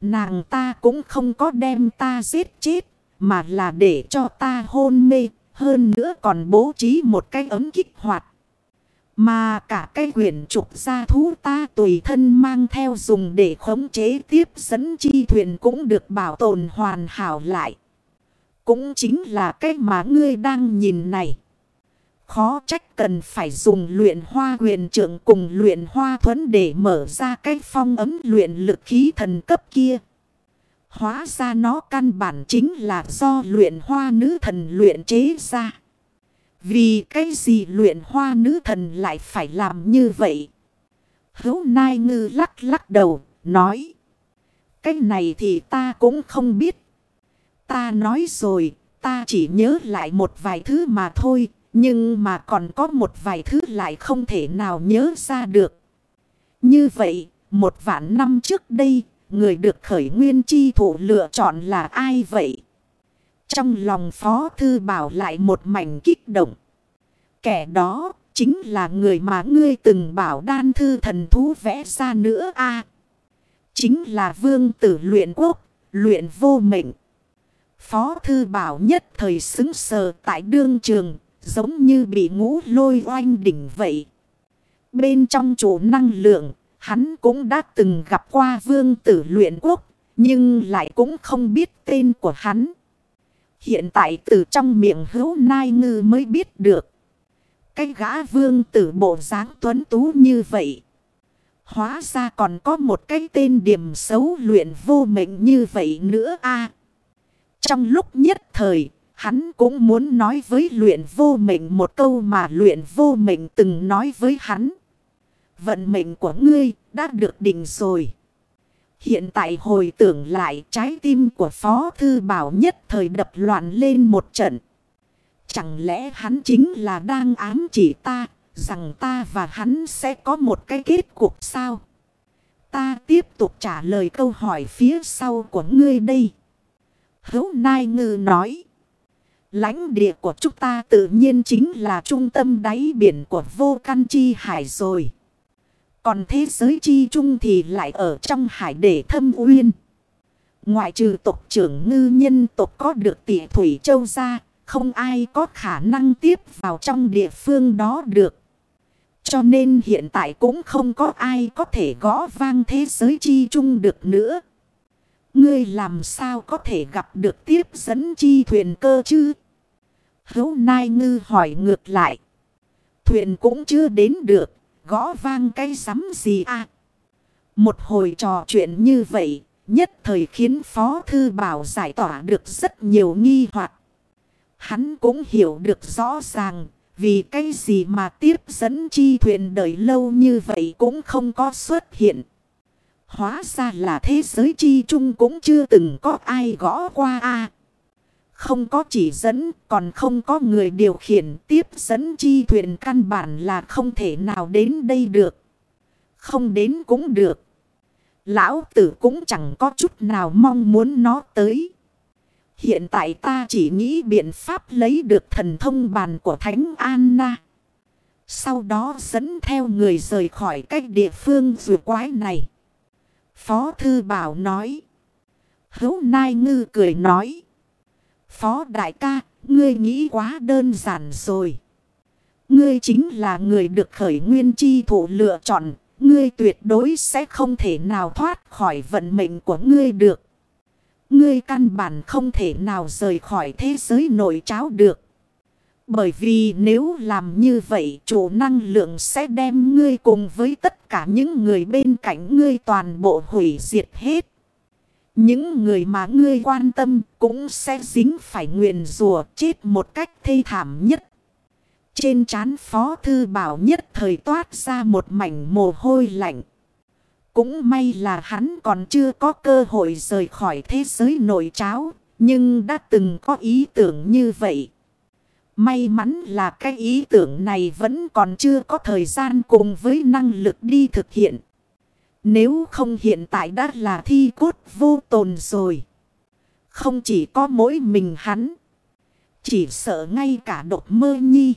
Nàng ta cũng không có đem ta giết chết, mà là để cho ta hôn mê, hơn nữa còn bố trí một cái ấm kích hoạt. Mà cả cái quyển trục gia thú ta tùy thân mang theo dùng để khống chế tiếp dẫn chi thuyền cũng được bảo tồn hoàn hảo lại. Cũng chính là cái mà ngươi đang nhìn này. Khó trách cần phải dùng luyện hoa huyền trưởng cùng luyện hoa thuẫn để mở ra cái phong ấm luyện lực khí thần cấp kia. Hóa ra nó căn bản chính là do luyện hoa nữ thần luyện chế ra. Vì cái gì luyện hoa nữ thần lại phải làm như vậy? Hữu Nai Ngư lắc lắc đầu, nói. Cái này thì ta cũng không biết. Ta nói rồi, ta chỉ nhớ lại một vài thứ mà thôi. Nhưng mà còn có một vài thứ lại không thể nào nhớ ra được. Như vậy, một vạn năm trước đây, người được khởi nguyên chi thủ lựa chọn là ai vậy? Trong lòng Phó Thư Bảo lại một mảnh kích động. Kẻ đó chính là người mà ngươi từng bảo đan thư thần thú vẽ ra nữa a Chính là vương tử luyện quốc, luyện vô mệnh. Phó Thư Bảo nhất thời xứng sờ tại đương trường, giống như bị ngũ lôi oanh đỉnh vậy. Bên trong chủ năng lượng, hắn cũng đã từng gặp qua vương tử luyện quốc, nhưng lại cũng không biết tên của hắn. Hiện tại từ trong miệng hữu nai ngư mới biết được. Cái gã vương tử bộ dáng tuấn tú như vậy. Hóa ra còn có một cái tên điểm xấu luyện vô mệnh như vậy nữa a trong lúc nhất thời, hắn cũng muốn nói với luyện vô mệnh một câu mà luyện vô mệnh từng nói với hắn. Vận mệnh của ngươi đã được định rồi. Hiện tại hồi tưởng lại trái tim của Phó Thư Bảo nhất thời đập loạn lên một trận. Chẳng lẽ hắn chính là đang ám chỉ ta, rằng ta và hắn sẽ có một cái kết cuộc sao? Ta tiếp tục trả lời câu hỏi phía sau của ngươi đây. Hấu Nai Ngư nói. lãnh địa của chúng ta tự nhiên chính là trung tâm đáy biển của vô căn chi hải rồi. Còn thế giới chi trung thì lại ở trong hải để thâm uyên. Ngoại trừ tộc trưởng ngư nhân tộc có được tỷ thủy châu ra, không ai có khả năng tiếp vào trong địa phương đó được. Cho nên hiện tại cũng không có ai có thể gõ vang thế giới chi trung được nữa. Ngươi làm sao có thể gặp được tiếp dẫn chi thuyền cơ chứ? Hấu Nai Ngư hỏi ngược lại. Thuyền cũng chưa đến được, gõ vang cái sắm gì à? Một hồi trò chuyện như vậy, nhất thời khiến Phó Thư Bảo giải tỏa được rất nhiều nghi hoặc Hắn cũng hiểu được rõ ràng, vì cái gì mà tiếp dẫn chi thuyền đợi lâu như vậy cũng không có xuất hiện. Hóa ra là thế giới chi chung cũng chưa từng có ai gõ qua a Không có chỉ dẫn, còn không có người điều khiển tiếp dẫn chi thuyền căn bản là không thể nào đến đây được. Không đến cũng được. Lão tử cũng chẳng có chút nào mong muốn nó tới. Hiện tại ta chỉ nghĩ biện pháp lấy được thần thông bàn của Thánh Anna. Sau đó dẫn theo người rời khỏi cách địa phương rùa quái này. Phó Thư Bảo nói. Hấu Nai Ngư cười nói. Phó Đại ca, ngươi nghĩ quá đơn giản rồi. Ngươi chính là người được khởi nguyên chi thủ lựa chọn. Ngươi tuyệt đối sẽ không thể nào thoát khỏi vận mệnh của ngươi được. Ngươi căn bản không thể nào rời khỏi thế giới nội cháo được. Bởi vì nếu làm như vậy, chủ năng lượng sẽ đem ngươi cùng với tất cả những người bên cạnh ngươi toàn bộ hủy diệt hết. Những người mà ngươi quan tâm cũng sẽ dính phải nguyền rùa chết một cách thê thảm nhất. Trên trán phó thư bảo nhất thời toát ra một mảnh mồ hôi lạnh. Cũng may là hắn còn chưa có cơ hội rời khỏi thế giới nội cháo. Nhưng đã từng có ý tưởng như vậy. May mắn là cái ý tưởng này vẫn còn chưa có thời gian cùng với năng lực đi thực hiện. Nếu không hiện tại đã là thi cốt vô tồn rồi. Không chỉ có mỗi mình hắn. Chỉ sợ ngay cả độc mơ nhi.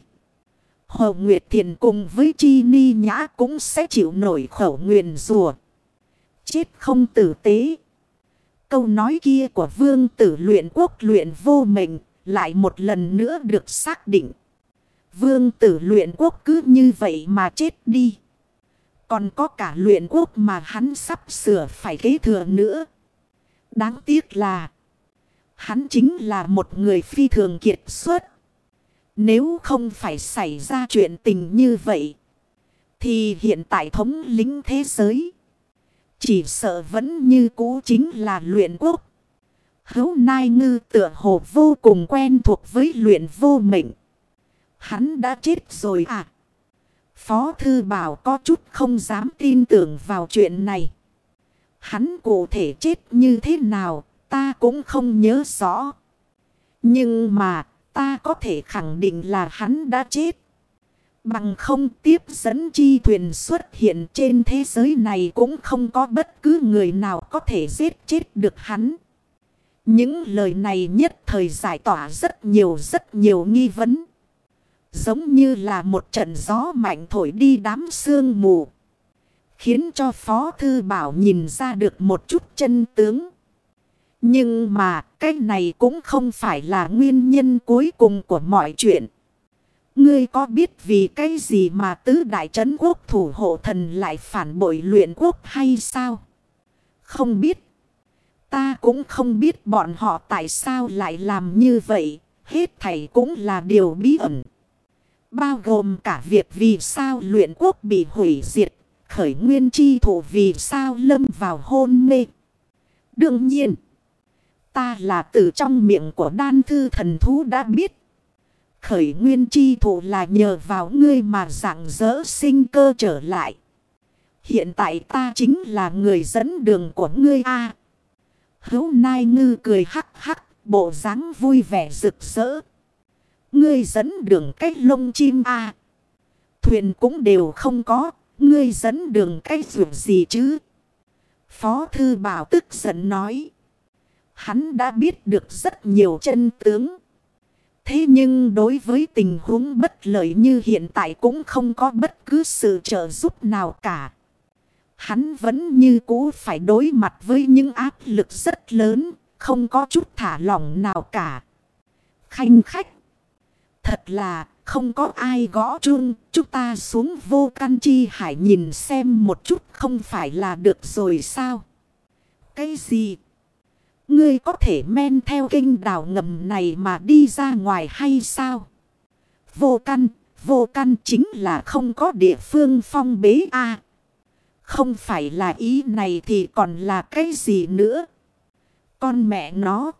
Hồ Nguyệt Thiền cùng với Chi Ni Nhã cũng sẽ chịu nổi khẩu nguyền rùa. Chết không tử tế. Câu nói kia của vương tử luyện quốc luyện vô mệnh lại một lần nữa được xác định. Vương tử luyện quốc cứ như vậy mà chết đi. Còn có cả luyện quốc mà hắn sắp sửa phải kế thừa nữa. Đáng tiếc là, hắn chính là một người phi thường kiệt xuất. Nếu không phải xảy ra chuyện tình như vậy. Thì hiện tại thống lính thế giới. Chỉ sợ vẫn như cũ chính là luyện quốc. Hấu Nai Ngư tựa hồ vô cùng quen thuộc với luyện vô mệnh. Hắn đã chết rồi à? Phó Thư Bảo có chút không dám tin tưởng vào chuyện này. Hắn cụ thể chết như thế nào, ta cũng không nhớ rõ. Nhưng mà, ta có thể khẳng định là hắn đã chết. Bằng không tiếp dẫn chi thuyền xuất hiện trên thế giới này cũng không có bất cứ người nào có thể giết chết được hắn. Những lời này nhất thời giải tỏa rất nhiều rất nhiều nghi vấn. Giống như là một trận gió mạnh thổi đi đám sương mù. Khiến cho Phó Thư Bảo nhìn ra được một chút chân tướng. Nhưng mà, cái này cũng không phải là nguyên nhân cuối cùng của mọi chuyện. Ngươi có biết vì cái gì mà tứ đại trấn quốc thủ hộ thần lại phản bội luyện quốc hay sao? Không biết. Ta cũng không biết bọn họ tại sao lại làm như vậy. Hết thảy cũng là điều bí ẩn. Bao gồm cả việc vì sao luyện quốc bị hủy diệt, khởi nguyên chi thủ vì sao lâm vào hôn mê. Đương nhiên, ta là từ trong miệng của đan thư thần thú đã biết. Khởi nguyên chi thủ là nhờ vào ngươi mà dạng dỡ sinh cơ trở lại. Hiện tại ta chính là người dẫn đường của ngươi a Hữu Nai Ngư cười hắc hắc, bộ dáng vui vẻ rực rỡ. Ngươi dẫn đường cách lông chim a Thuyền cũng đều không có, ngươi dẫn đường cách ruộng gì chứ? Phó Thư Bảo tức giận nói. Hắn đã biết được rất nhiều chân tướng. Thế nhưng đối với tình huống bất lợi như hiện tại cũng không có bất cứ sự trợ giúp nào cả. Hắn vẫn như cũ phải đối mặt với những áp lực rất lớn, không có chút thả lỏng nào cả. Khanh khách. Thật là không có ai gõ chuông, chúng ta xuống vô căn chi hải nhìn xem một chút không phải là được rồi sao? Cái gì? Ngươi có thể men theo kinh đảo ngầm này mà đi ra ngoài hay sao? Vô căn, vô căn chính là không có địa phương phong bế a không phải là ý này thì còn là cái gì nữa? Con mẹ nó.